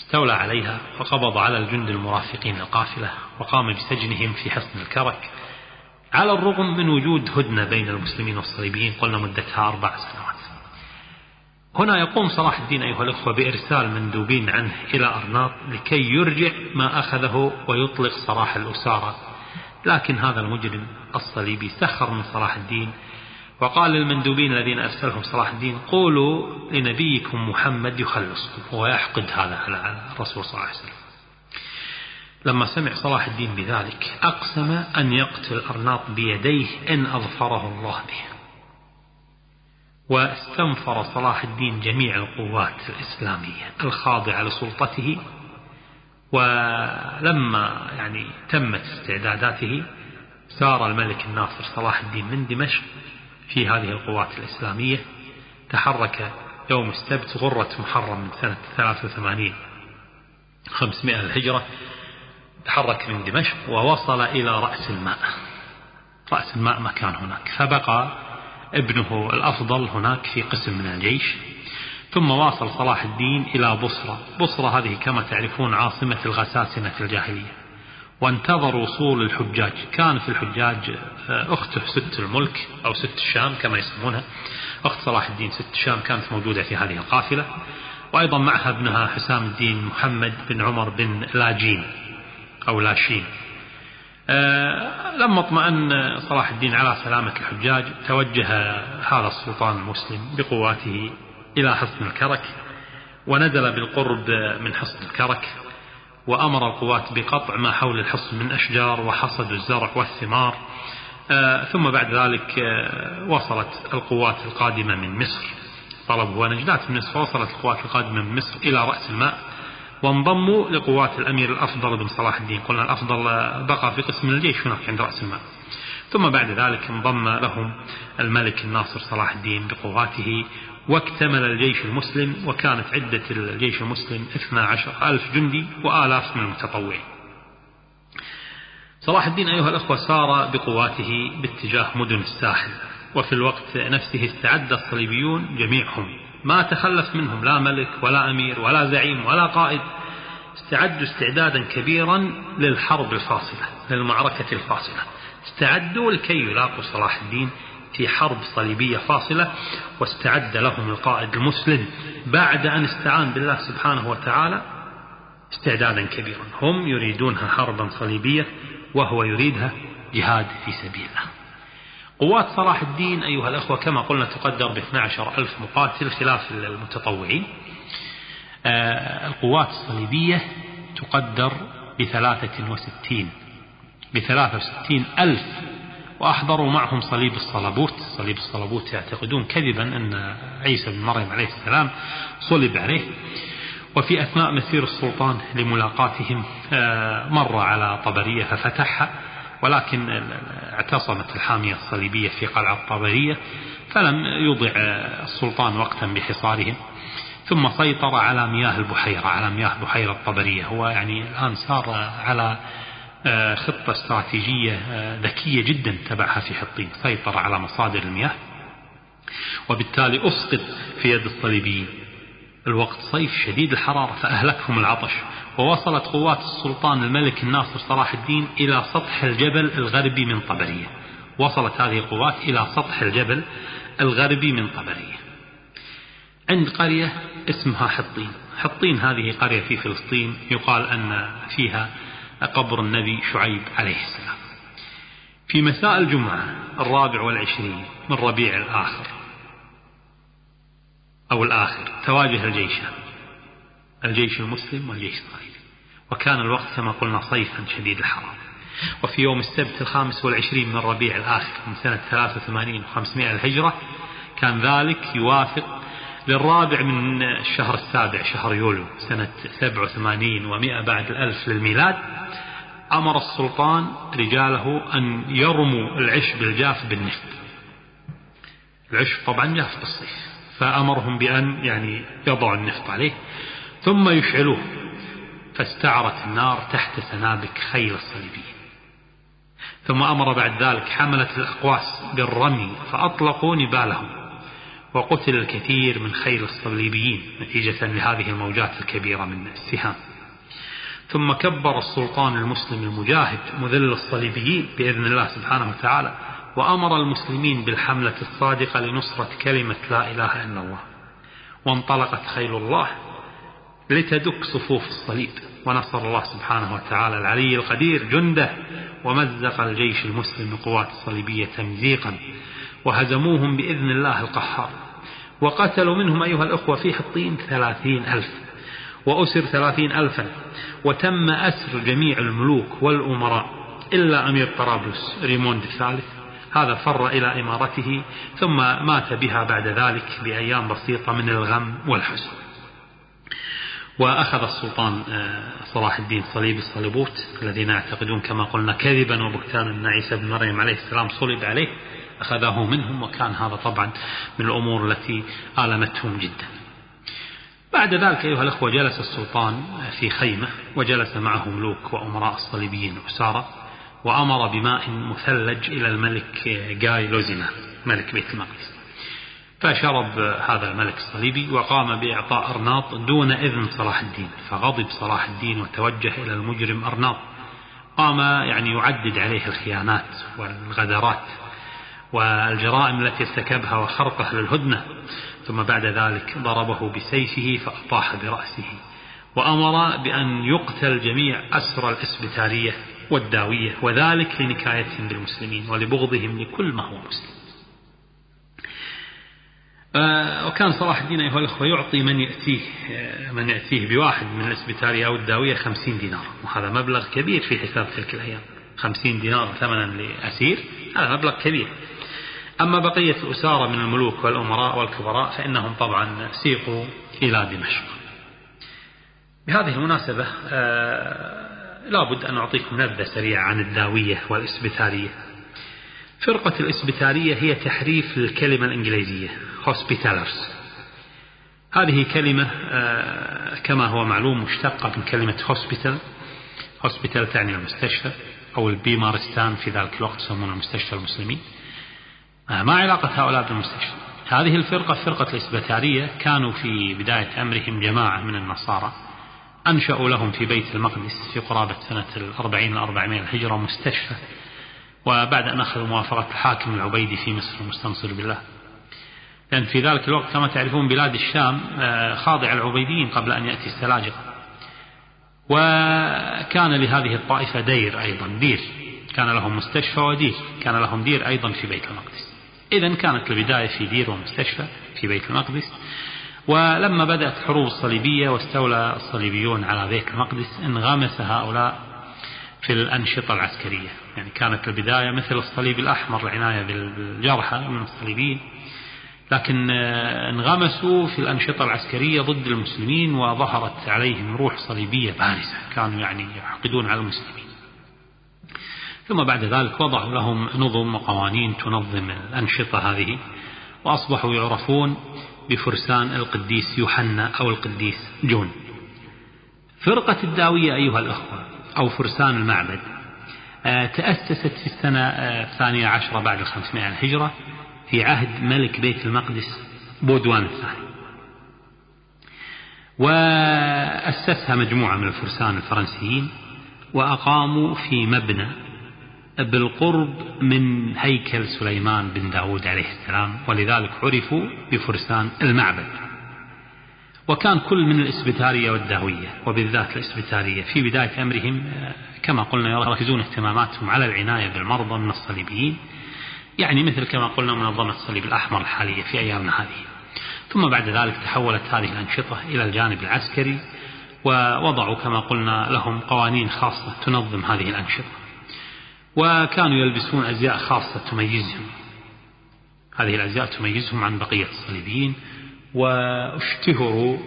استولى عليها وقبض على الجند المرافقين القافلة وقام بسجنهم في حصن الكرك. على الرغم من وجود هدنة بين المسلمين والصليبيين قلنا مدتها أربع سنوات. هنا يقوم صلاح الدين أيها الأخوة بإرسال مندوبين عنه إلى أرناط لكي يرجع ما أخذه ويطلق سراح الأسارة. لكن هذا المجرم الصليبي سخر من صلاح الدين وقال للمندوبين الذين أرسلهم صلاح الدين قولوا لنبيكم محمد يخلصكم. ويحقد هذا على الرسول صلى الله عليه وسلم. لما سمع صلاح الدين بذلك أقسم أن يقتل أرناط بيديه إن أظفره الله به. واستنفر صلاح الدين جميع القوات الإسلامية الخاضعة لسلطته ولما يعني تمت استعداداته سار الملك الناصر صلاح الدين من دمشق في هذه القوات الإسلامية تحرك يوم السبت غرة محرم من سنة 83 500 الهجرة تحرك من دمشق ووصل إلى رأس الماء. رأس الماء مكان هناك فبقى ابنه الأفضل هناك في قسم من الجيش. ثم واصل صلاح الدين إلى بصرة. بصرة هذه كما تعرفون عاصمة الغساسنة في الجاهلية. وانتظر وصول الحجاج. كان في الحجاج آه، أخته ست الملك أو ست الشام كما يسمونها. أخت صلاح الدين ست الشام كانت موجودة في هذه القافلة. وأيضا معها ابنها حسام الدين محمد بن عمر بن لاجين أو لاشين. لما اطمأن صلاح الدين على سلامة الحجاج توجه هذا السلطان المسلم بقواته إلى حصن الكرك ونزل بالقرب من حصن الكرك وأمر القوات بقطع ما حول الحصن من أشجار وحصد الزرع والثمار آه، ثم بعد ذلك آه، وصلت القوات القادمة من مصر. طلبوا ونجدات من مصر وصلت القوات القادمة من مصر إلى رأس الماء. وانضموا لقوات الأمير الأفضل بن صلاح الدين. قلنا الأفضل بقى في قسم الجيش هناك عند رأس الماء ثم بعد ذلك انضم لهم الملك الناصر صلاح الدين بقواته واكتمل الجيش المسلم وكانت عدة الجيش المسلم 12 ألف جندي وآلاف من المتطوعين. صلاح الدين أيها الأخوة سار بقواته باتجاه مدن الساحل وفي الوقت نفسه استعد الصليبيون جميعهم ما تخلف منهم لا ملك ولا أمير ولا زعيم ولا قائد استعدوا استعدادا كبيرا للحرب الفاصلة للمعركة الفاصلة. استعدوا لكي يلاقوا صلاح الدين في حرب صليبية فاصلة واستعد لهم القائد المسلم. بعد أن استعان بالله سبحانه وتعالى استعدادا كبيرا. هم يريدونها حربا صليبية وهو يريدها جهاد في سبيل الله. قوات صلاح الدين أيها الأخوة كما قلنا تقدر ب 12 ألف مقاتل خلاف المتطوعين. آه، القوات الصليبية تقدر بثلاثة وستين بثلاثة وستين ألف وأحضروا معهم صليب الصلبوت صليب الصلبوت يعتقدون كذبا أن عيسى بن مريم عليه السلام صلب عليه. وفي أثناء مسير السلطان لملاقاتهم آه، مر على طبرية ففتحها ولكن اعتصمت الحامية الصليبية في قلعة طبرية فلم يضع السلطان وقتا بحصارهم ثم سيطر على مياه البحيرة على مياه بحيرة الطبرية. هو يعني الآن صار على آه، خطة استراتيجية آه، ذكية جدا تبعها في حطين. سيطر على مصادر المياه وبالتالي أسقط في يد الصليبيين. الوقت صيف شديد الحرارة فأهلكهم العطش. ووصلت قوات السلطان الملك الناصر صلاح الدين إلى سطح الجبل الغربي من طبرية. وصلت هذه القوات إلى سطح الجبل الغربي من طبرية. عند قرية اسمها حطين. حطين هذه قرية في فلسطين يقال أن فيها قبر النبي شعيب عليه السلام. في مساء الجمعة الرابع والعشرين من ربيع الآخر أو الآخر. تواجه الجيشان الجيش المسلم والجيش الصليبي وكان الوقت كما قلنا صيفا شديد الحرارة وفي يوم السبت الخامس والعشرين من ربيع الآخر من سنة 83 و500 الهجرة كان ذلك يوافق للرابع من الشهر السابع شهر يوليو سنة 87 و100 بعد الألف للميلاد. أمر السلطان رجاله أن يرموا العشب الجاف بالنفط. العشب طبعا جاف بالصيف. فأمرهم بأن يعني يضعوا النفط عليه ثم يشعلوه. فاستعرت النار تحت سنابك خيل الصليبيين. ثم أمر بعد ذلك حملة الأقواس بالرمي فأطلقوا نبالهم. وقتل الكثير من خيل الصليبيين نتيجة لهذه الموجات الكبيرة من السهام. ثم كبر السلطان المسلم المجاهد مذل الصليبيين بإذن الله سبحانه وتعالى. وأمر المسلمين بالحملة الصادقة لنصرة كلمة لا إله إلا الله. وانطلقت خيل الله لتدك صفوف الصليب. ونصر الله سبحانه وتعالى العلي القدير جنده ومزق الجيش المسلم القوات الصليبية تمزيقا. وهزموهم بإذن الله القهار وقتلوا منهم أيها الأخوة في حطين ثلاثين ألف. وأسر ثلاثين ألفا. وتم أسر جميع الملوك والأمراء. إلا أمير طرابلس ريموند الثالث. هذا فر إلى إمارته ثم مات بها بعد ذلك بأيام بسيطة من الغم والحزن. وأخذ السلطان آه، صلاح الدين صليب الصليبوت الذين يعتقدون كما قلنا كذبا وبهتانا أن عيسى بن مريم عليه السلام صلب عليه أخذه منهم وكان هذا طبعا من الأمور التي آلمتهم جدا. بعد ذلك أيها الأخوة جلس السلطان في خيمة وجلس معه ملوك وأمراء الصليبيين أسارة وأمر بماء مثلج إلى الملك جاي لوزينا ملك بيت المقدس. فشرب هذا الملك الصليبي وقام بإعطاء أرناط دون إذن صلاح الدين فغضب صلاح الدين وتوجه إلى المجرم أرناط. قام يعني يعدد عليه الخيانات والغدرات والجرائم التي ارتكبها وخرقه للهدنة. ثم بعد ذلك ضربه بسيفه فأطاح برأسه. وأمر بأن يقتل جميع أسرى الإسبتارية والداوية وذلك لنكايتهم بالمسلمين ولبغضهم لكل ما هو مسلم. آه، وكان صلاح الدين أيها الأخوة يعطي من يأتيه آه، من يأتيه بواحد من الإسبتارية أو الداوية خمسين دينار. وهذا مبلغ كبير في حساب تلك الأيام. خمسين دينار ثمنا لأسير هذا مبلغ كبير. أما بقية الأسارة من الملوك والأمراء والكبراء فإنهم طبعا سيقوا إلى دمشق. بهذه المناسبة آه لابد أن أعطيكم نبذة سريعة عن الداوية والإسبتارية. فرقة الإسبتارية هي تحريف للكلمة الإنجليزية hospitallers هذه كلمة آه كما هو معلوم مشتقة من كلمة hospital. Hospital تعني المستشفى أو البيمارستان في ذلك الوقت يسمونه مستشفى المسلمين. آه، ما علاقة هؤلاء بالمستشفى؟ هذه الفرقة فرقة الإسبتارية كانوا في بداية أمرهم جماعة من النصارى. أنشأوا لهم في بيت المقدس في قرابة سنة الأربعين الأربعمائة الهجرة مستشفى. وبعد أن أخذوا موافقة الحاكم العبيدي في مصر المستنصر بالله. لأن في ذلك الوقت كما تعرفون بلاد الشام آه، خاضع العبيديين قبل أن يأتي السلاجقة. وكان لهذه الطائفة دير أيضا دير. كان لهم مستشفى ودير. كان لهم دير أيضا في بيت المقدس. إذا كانت البداية في دير ومستشفى في بيت المقدس. ولما بدأت الحروب الصليبية واستولى الصليبيون على بيت المقدس انغمس هؤلاء في الأنشطة العسكرية. يعني كانت البداية مثل الصليب الأحمر العناية بالجرحى من الصليبيين. لكن انغمسوا في الأنشطة العسكرية ضد المسلمين وظهرت عليهم روح صليبية بارزة. كانوا يعني يحقدون على المسلمين. ثم بعد ذلك وضعوا لهم نظم وقوانين تنظم الأنشطة هذه وأصبحوا يعرفون بفرسان القديس يوحنا أو القديس جون. فرقة الداوية أيها الأخوة أو فرسان المعبد آه، تأسست في السنة آه، الثانية عشرة بعد الخمسمائة الهجرة في عهد ملك بيت المقدس بودوان الثاني. وأسسها مجموعة من الفرسان الفرنسيين وأقاموا في مبنى بالقرب من هيكل سليمان بن داود عليه السلام ولذلك عرفوا بفرسان المعبد. وكان كل من الإسبتارية والداوية وبالذات الإسبتارية. في بداية أمرهم كما قلنا يركزون اهتماماتهم على العناية بالمرضى من الصليبيين. يعني مثل كما قلنا منظمة الصليب الأحمر الحالية في أيامنا هذه. ثم بعد ذلك تحولت هذه الأنشطة إلى الجانب العسكري ووضعوا كما قلنا لهم قوانين خاصة تنظم هذه الأنشطة. وكانوا يلبسون أزياء خاصة تميزهم. هذه الأزياء تميزهم عن بقية الصليبيين واشتهروا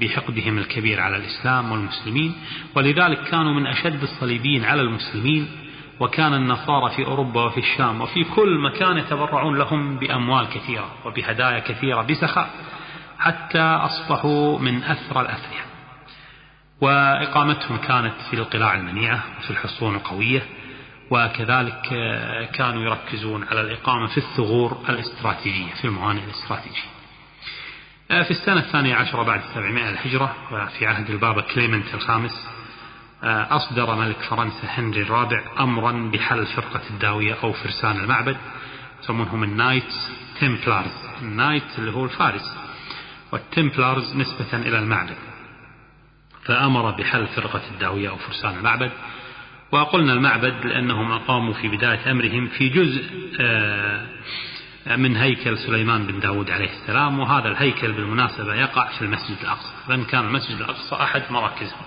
بحقدهم الكبير على الإسلام والمسلمين ولذلك كانوا من أشد الصليبيين على المسلمين وكان النصارى في أوروبا وفي الشام وفي كل مكان يتبرعون لهم بأموال كثيرة وبهدايا كثيرة بسخاء حتى أصبحوا من أثرى الأثرياء. وإقامتهم كانت في القلاع المنيعة وفي الحصون القوية وكذلك كانوا يركزون على الإقامة في الثغور الاستراتيجية في الموانئ الاستراتيجية. في السنة الثانية عشرة بعد 700 الهجرة وفي عهد البابا كليمنت الخامس أصدر ملك فرنسا هنري الرابع أمرا بحل فرقة الداوية أو فرسان المعبد يسمونهم ال Knights Templars. ال Knight اللي هو الفارس وال Templars نسبة إلى المعبد فأمر بحل فرقة الداوية أو فرسان المعبد وقلنا المعبد لأنهم أقاموا في بداية أمرهم في جزء آه، من هيكل سليمان بن داود عليه السلام وهذا الهيكل بالمناسبة يقع في المسجد الأقصى. لأن كان المسجد الأقصى أحد مراكزهم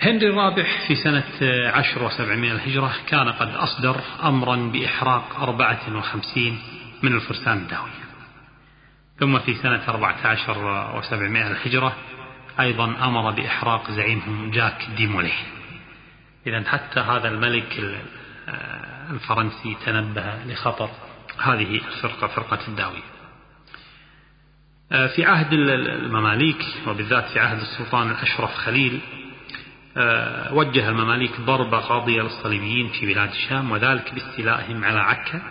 هنري الرابع في سنة عشر وسبعمائة الهجرة كان قد أصدر أمرا بإحراق أربعة وخمسين من الفرسان الداوية ثم في سنة أربعة عشر وسبعمائة الهجرة أيضا أمر بإحراق زعيمهم جاك ديموليه. إذا حتى هذا الملك الفرنسي تنبه لخطر هذه الفرقة فرقة الداوية في عهد المماليك وبالذات في عهد السلطان الأشرف خليل آه، وجه المماليك ضربة قاضية للصليبيين في بلاد الشام وذلك باستيلائهم على عكا.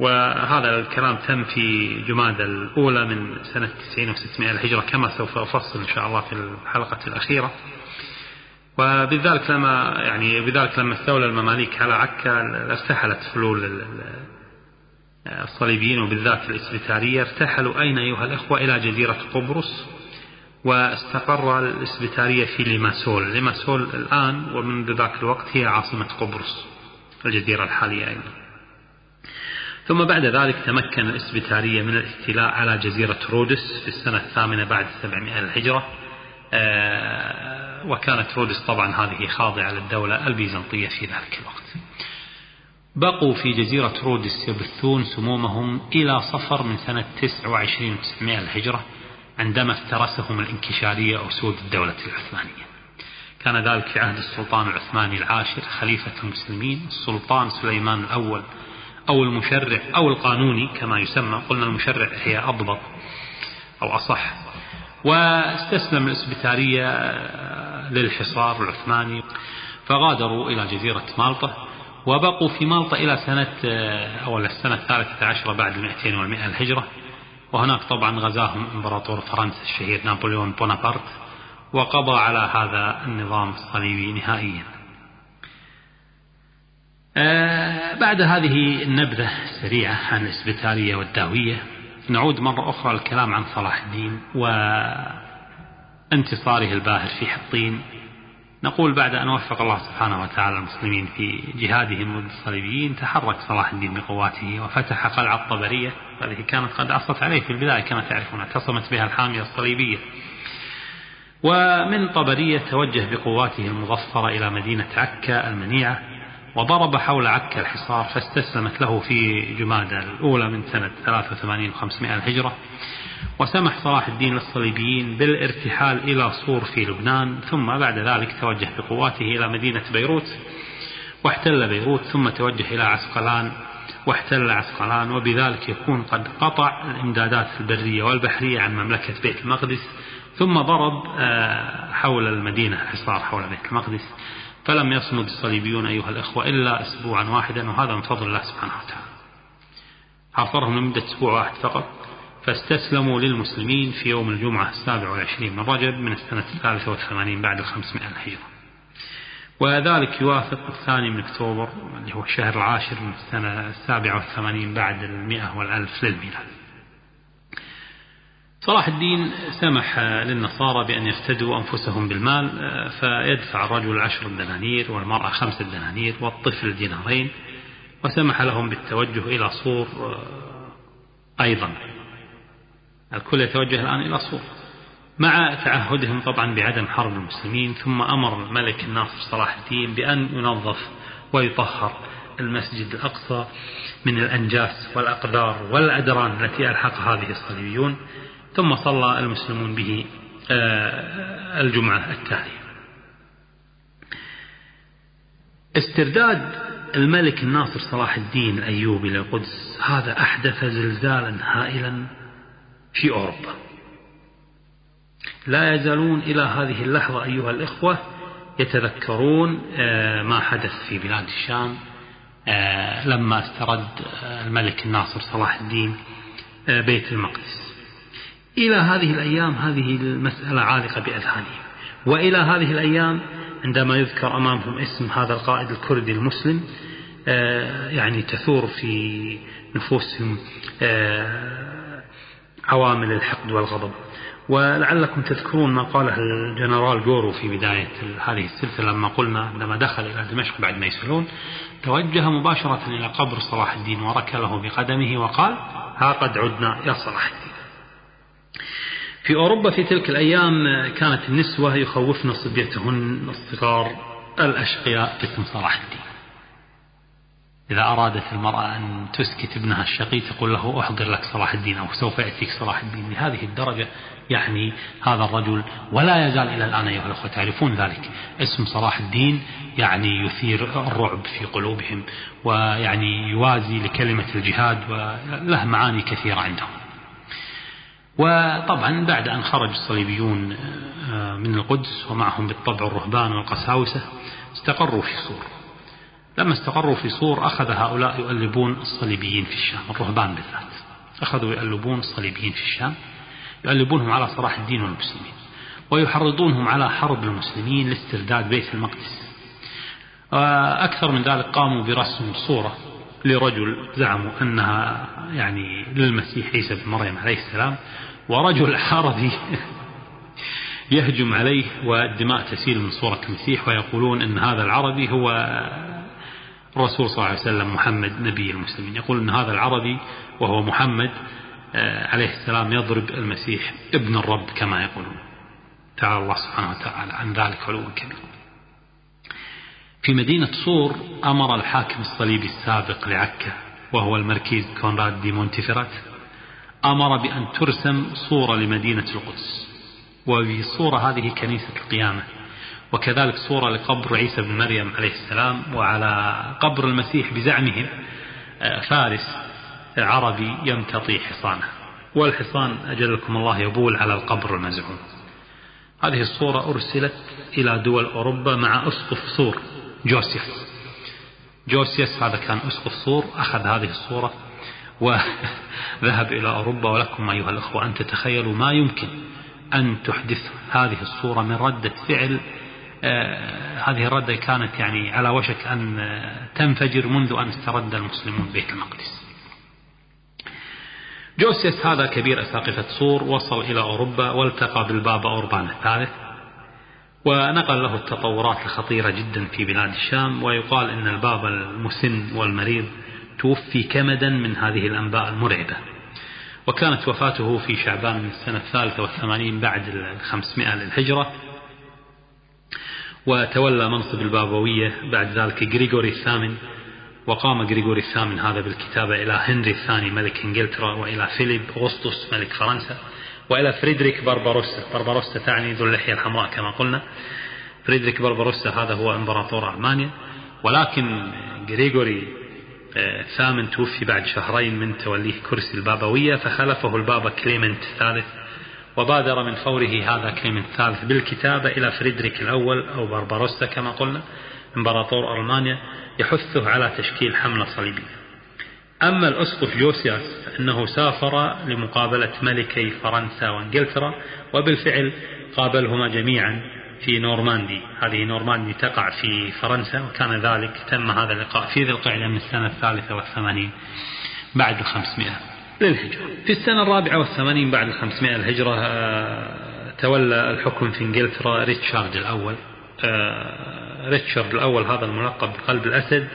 وهذا الكلام تم في جمادى الأولى من سنة 90 و600 الهجرة كما سوف أفصل إن شاء الله في الحلقة الأخيرة. وبذلك لما يعني بذلك لما استولى المماليك على عكا ارتحلت فلول الصليبيين وبالذات الإسبيتارية ارتحلوا أين أيها الأخوة؟ إلى جزيرة قبرص واستقر الإسبيتارية في ليماسول. ليماسول الآن ومنذ ذاك الوقت هي عاصمة قبرص الجزيرة الحالية أيضا. ثم بعد ذلك تمكن الإسبيتارية من الاستيلاء على جزيرة رودس في السنة الثامنة بعد 700 الهجرة. آه، وكانت رودس طبعا هذه خاضعة للدولة البيزنطية في ذلك الوقت. بقوا في جزيرة رودس يبثون سمومهم إلى صفر من سنة 29 900 الهجرة عندما افترسهم الانكشارية أسود الدولة العثمانية. كان ذلك في عهد السلطان العثماني العاشر خليفة المسلمين السلطان سليمان الأول أو المشرع أو القانوني كما يسمى قلنا المشرع هي أضبط أو أصح. واستسلم الإسبيتارية للحصار العثماني فغادروا إلى جزيرة مالطة وبقوا في مالطة إلى سنة أو السنة الثالثة عشرة بعد المئتين والمئة الهجرة. وهناك طبعا غزاهم إمبراطور فرنسا الشهير نابليون بونابرت وقضى على هذا النظام الصليبي نهائيا. آه، بعد هذه النبذة السريعة عن الإسبيتالية والداوية نعود مرة أخرى للكلام عن صلاح الدين وانتصاره الباهر في حطين. نقول بعد أن وفق الله سبحانه وتعالى المسلمين في جهادهم ضد الصليبيين تحرك صلاح الدين بقواته وفتح قلعة الطبرية. التي كانت قد عصت عليه في البداية كما تعرفون اعتصمت بها الحامية الصليبية. ومن طبرية توجه بقواته المظفرة إلى مدينة عكا المنيعة. وضرب حول عكا الحصار فاستسلمت له في جمادى الأولى من سنة 83 500 الهجرة وسمح صلاح الدين للصليبيين بالارتحال إلى صور في لبنان ثم بعد ذلك توجه بقواته إلى مدينة بيروت واحتل بيروت ثم توجه إلى عسقلان واحتل عسقلان وبذلك يكون قد قطع الإمدادات البرية والبحرية عن مملكة بيت المقدس ثم ضرب آه، حول المدينة حصار حول بيت المقدس. فلم يصمد الصليبيون أيها الإخوة إلا أسبوعا واحدا وهذا من فضل الله سبحانه وتعالى. حاصرهم لمدة أسبوع واحد فقط. فاستسلموا للمسلمين في يوم الجمعة السابع والعشرين من رجب من السنة الثالثة والثمانين بعد الخمسمائة الهجرة. وذلك يوافق الثاني من أكتوبر اللي هو الشهر العاشر من السنة السابعة والثمانين بعد المئة والألف للميلاد. صلاح الدين سمح للنصارى بأن يفتدوا أنفسهم بالمال فيدفع الرجل عشر دنانير والمرأة خمسة دنانير والطفل دينارين وسمح لهم بالتوجه إلى صور أيضا. الكل يتوجه الآن إلى صور. مع تعهدهم طبعا بعدم حرب المسلمين ثم أمر الملك الناصر صلاح الدين بأن ينظف ويطهر المسجد الأقصى من الأنجاس والأقدار والأدران التي ألحقها به الصليبيون. ثم صلى المسلمون به آه، الجمعة التالية. استرداد الملك الناصر صلاح الدين الأيوبي للقدس هذا أحدث زلزالا هائلا في أوروبا. لا يزالون إلى هذه اللحظة أيها الإخوة يتذكرون آه، ما حدث في بلاد الشام آه، لما استرد الملك الناصر صلاح الدين بيت المقدس. إلى هذه الأيام هذه المسألة عالقة بأذهانهم. وإلى هذه الأيام عندما يذكر أمامهم اسم هذا القائد الكردي المسلم آه، يعني تثور في نفوسهم آه، عوامل الحقد والغضب. ولعلكم تذكرون ما قاله الجنرال جورو في بداية هذه السلسلة لما قلنا عندما دخل إلى دمشق بعد ما يسألون توجه مباشرة إلى قبر صلاح الدين وركله بقدمه وقال ها قد عدنا يا صلاح الدين. في أوروبا في تلك الأيام كانت النسوة يخوفن صبيتهن الصغار الأشقياء باسم صلاح الدين. إذا أرادت المرأة أن تسكت ابنها الشقي تقول له أحضر لك صلاح الدين أو سوف يأتيك صلاح الدين. لهذه الدرجة يعني هذا الرجل ولا يزال إلى الآن أيها الأخوة تعرفون ذلك. اسم صلاح الدين يعني يثير الرعب في قلوبهم ويعني يوازي لكلمة الجهاد وله معاني كثيرة عندهم. وطبعا بعد أن خرج الصليبيون آه، من القدس ومعهم بالطبع الرهبان والقساوسة استقروا في صور لما استقروا في صور أخذ هؤلاء يؤلبون الصليبيين في الشام الرهبان بالذات. أخذوا يؤلبون الصليبيين في الشام يؤلبونهم على صلاح الدين والمسلمين ويحرضونهم على حرب المسلمين لاسترداد بيت المقدس. أكثر من ذلك قاموا برسم صورة لرجل زعموا أنها يعني للمسيح عيسى بن مريم عليه السلام ورجل عربي يهجم عليه والدماء تسيل من صورة المسيح ويقولون أن هذا العربي هو الرسول صلى الله عليه وسلم محمد نبي المسلمين. يقول أن هذا العربي وهو محمد آه، عليه السلام يضرب المسيح ابن الرب كما يقولون. تعالى الله سبحانه وتعالى عن ذلك علوا كبيرا في مدينة صور أمر الحاكم الصليبي السابق لعكا وهو المركيز كونراد دي مونتيفيرات. أمر بأن ترسم صورة لمدينة القدس. وفي صورة هذه كنيسة القيامة. وكذلك صورة لقبر عيسى بن مريم عليه السلام وعلى قبر المسيح بزعمهم آه، فارس عربي يمتطي حصانه. والحصان أجلكم الله يبول على القبر المزعوم. هذه الصورة أرسلت إلى دول أوروبا مع أسقف صور. جوسيوس جوسيوس هذا كان أسقف صور. أخذ هذه الصورة وذهب إلى أوروبا ولكم أيها الأخوة أن تتخيلوا ما يمكن أن تحدث هذه الصورة من ردة فعل آه هذه الردة كانت يعني على وشك أن تنفجر منذ أن استرد المسلمون بيت المقدس. جوسيس هذا كبير أساقفة صور وصل إلى أوروبا والتقى بالبابا أوربان الثالث ونقل له التطورات الخطيرة جدا في بلاد الشام ويقال أن البابا المسن والمريض توفي كمدا من هذه الأنباء المرعبة. وكانت وفاته في شعبان من السنة الثالثة والثمانين بعد الخمسمائة للهجرة. وتولى منصب البابوية بعد ذلك غريغوري الثامن. وقام غريغوري الثامن هذا بالكتابة إلى هنري الثاني ملك إنجلترا وإلى فيليب أغسطس ملك فرنسا وإلى فريدريك بربروسا بربروسا تعني ذو اللحية الحمراء كما قلنا. فريدريك بربروسا هذا هو إمبراطور ألمانيا. ولكن غريغوري الثامن آه، توفي بعد شهرين من توليه كرسي البابوية فخلفه البابا كليمنت الثالث وبادر من فوره هذا كليمنت الثالث بالكتابة إلى فريدريك الأول أو بربروسا كما قلنا إمبراطور ألمانيا يحثه على تشكيل حملة صليبية. أما الأسقف جوسياس فإنه سافر لمقابلة ملكي فرنسا وإنجلترا وبالفعل قابلهما جميعا. في نورماندي. هذه نورماندي تقع في فرنسا وكان ذلك تم هذا اللقاء في ذي القعدة من السنة الثالثة والثمانين بعد الخمسمائة. للهجرة. في السنة الرابعة والثمانين بعد الخمسمائة الهجرة آه، تولى الحكم في إنجلترا ريتشارد الأول. آه، ريتشارد الأول هذا الملقب بقلب الأسد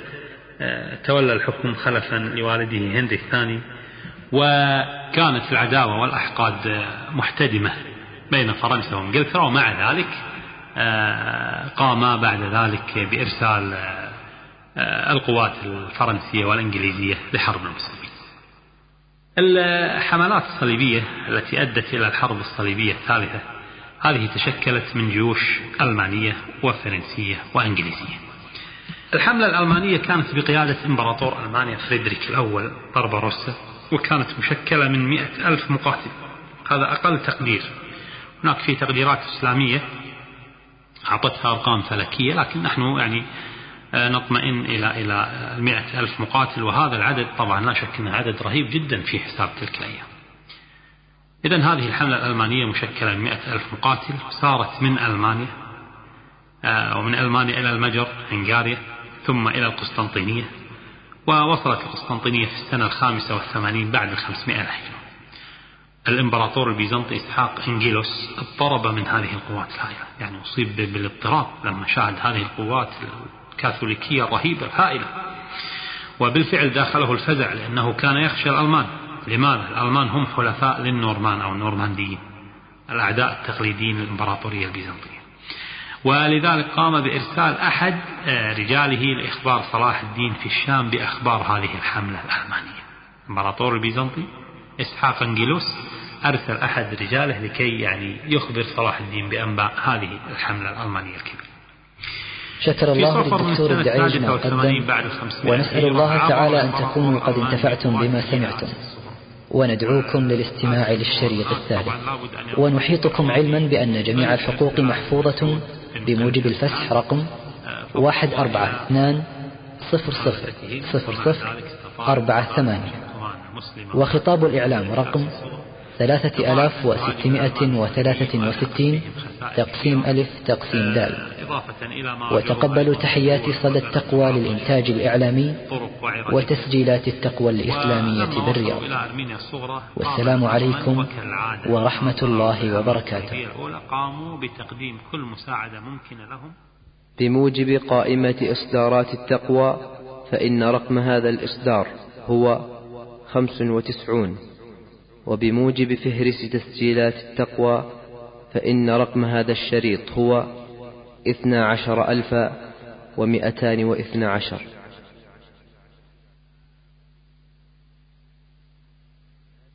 آه، تولى الحكم خلفا لوالده هنري الثاني. وكانت العداوة والأحقاد محتدمة بين فرنسا وإنجلترا ومع ذلك قام بعد ذلك بإرسال آه، القوات الفرنسية والإنجليزية لحرب المسلمين. الحملات الصليبية التي أدت إلى الحرب الصليبية الثالثة هذه تشكلت من جيوش ألمانية وفرنسية وإنجليزية. الحملة الألمانية كانت بقيادة إمبراطور ألمانيا فريدريك الأول بربروسا وكانت مشكلة من مئة ألف مقاتل. هذا أقل تقدير. هناك في تقديرات إسلامية أعطتها أرقام فلكية لكن نحن يعني آه، نطمئن إلى إلى المئة ألف مقاتل وهذا العدد طبعا لا شك أنه عدد رهيب جدا في حساب تلك الأيام. إذا هذه الحملة الألمانية مشكلة من مئة ألف مقاتل صارت من ألمانيا آه، ومن ألمانيا إلى المجر هنغاريا ثم إلى القسطنطينية ووصلت القسطنطينية في السنة الخامسة والثمانين بعد الخمسمائة الهجرة الإمبراطور البيزنطي إسحاق إنجيلوس اضطرب من هذه القوات. الهائلة يعني أصيب بالاضطراب لما شاهد هذه القوات الكاثوليكية الرهيبة الهائلة. وبالفعل داخله الفزع لأنه كان يخشى الألمان. لماذا؟ الألمان هم حلفاء للنورمان أو النورمانديين الأعداء التقليديين للإمبراطورية البيزنطية. ولذلك قام بإرسال أحد آه، رجاله لإخبار صلاح الدين في الشام بأخبار هذه الحملة الألمانية. الإمبراطور البيزنطي إسحاق أنجيلوس أرسل أحد رجاله لكي يعني يخبر صلاح الدين بأنباء هذه الحملة الألمانية الكبيرة شكر الله للدكتور الدعيج ما قدم ونسأل الله تعالى أن تكونوا قد انتفعتم بما سمعتم. وندعوكم للاستماع للشريط الثالث. ونحيطكم علما بأن جميع الحقوق محفوظة بموجب الفسح رقم واحد أربعة اثنان صفر صفر صفر صفر أربعة ثمانية. وخطاب الإعلام رقم ثلاثة ألاف وستمائة وثلاثة وستين تقسيم ألف تقسيم دال. وتقبلوا تحيات صدى التقوى للإنتاج الإعلامي وتسجيلات التقوى الإسلامية بالرياض. والسلام عليكم ورحمة الله وبركاته. قاموا بتقديم كل مساعدة ممكنة لهم بموجب قائمة إصدارات التقوى فإن رقم هذا الإصدار هو خمس وتسعون. وبموجب فهرس تسجيلات التقوى فإن رقم هذا الشريط هو اثنا عشر ألفا ومئتان واثنى عشر.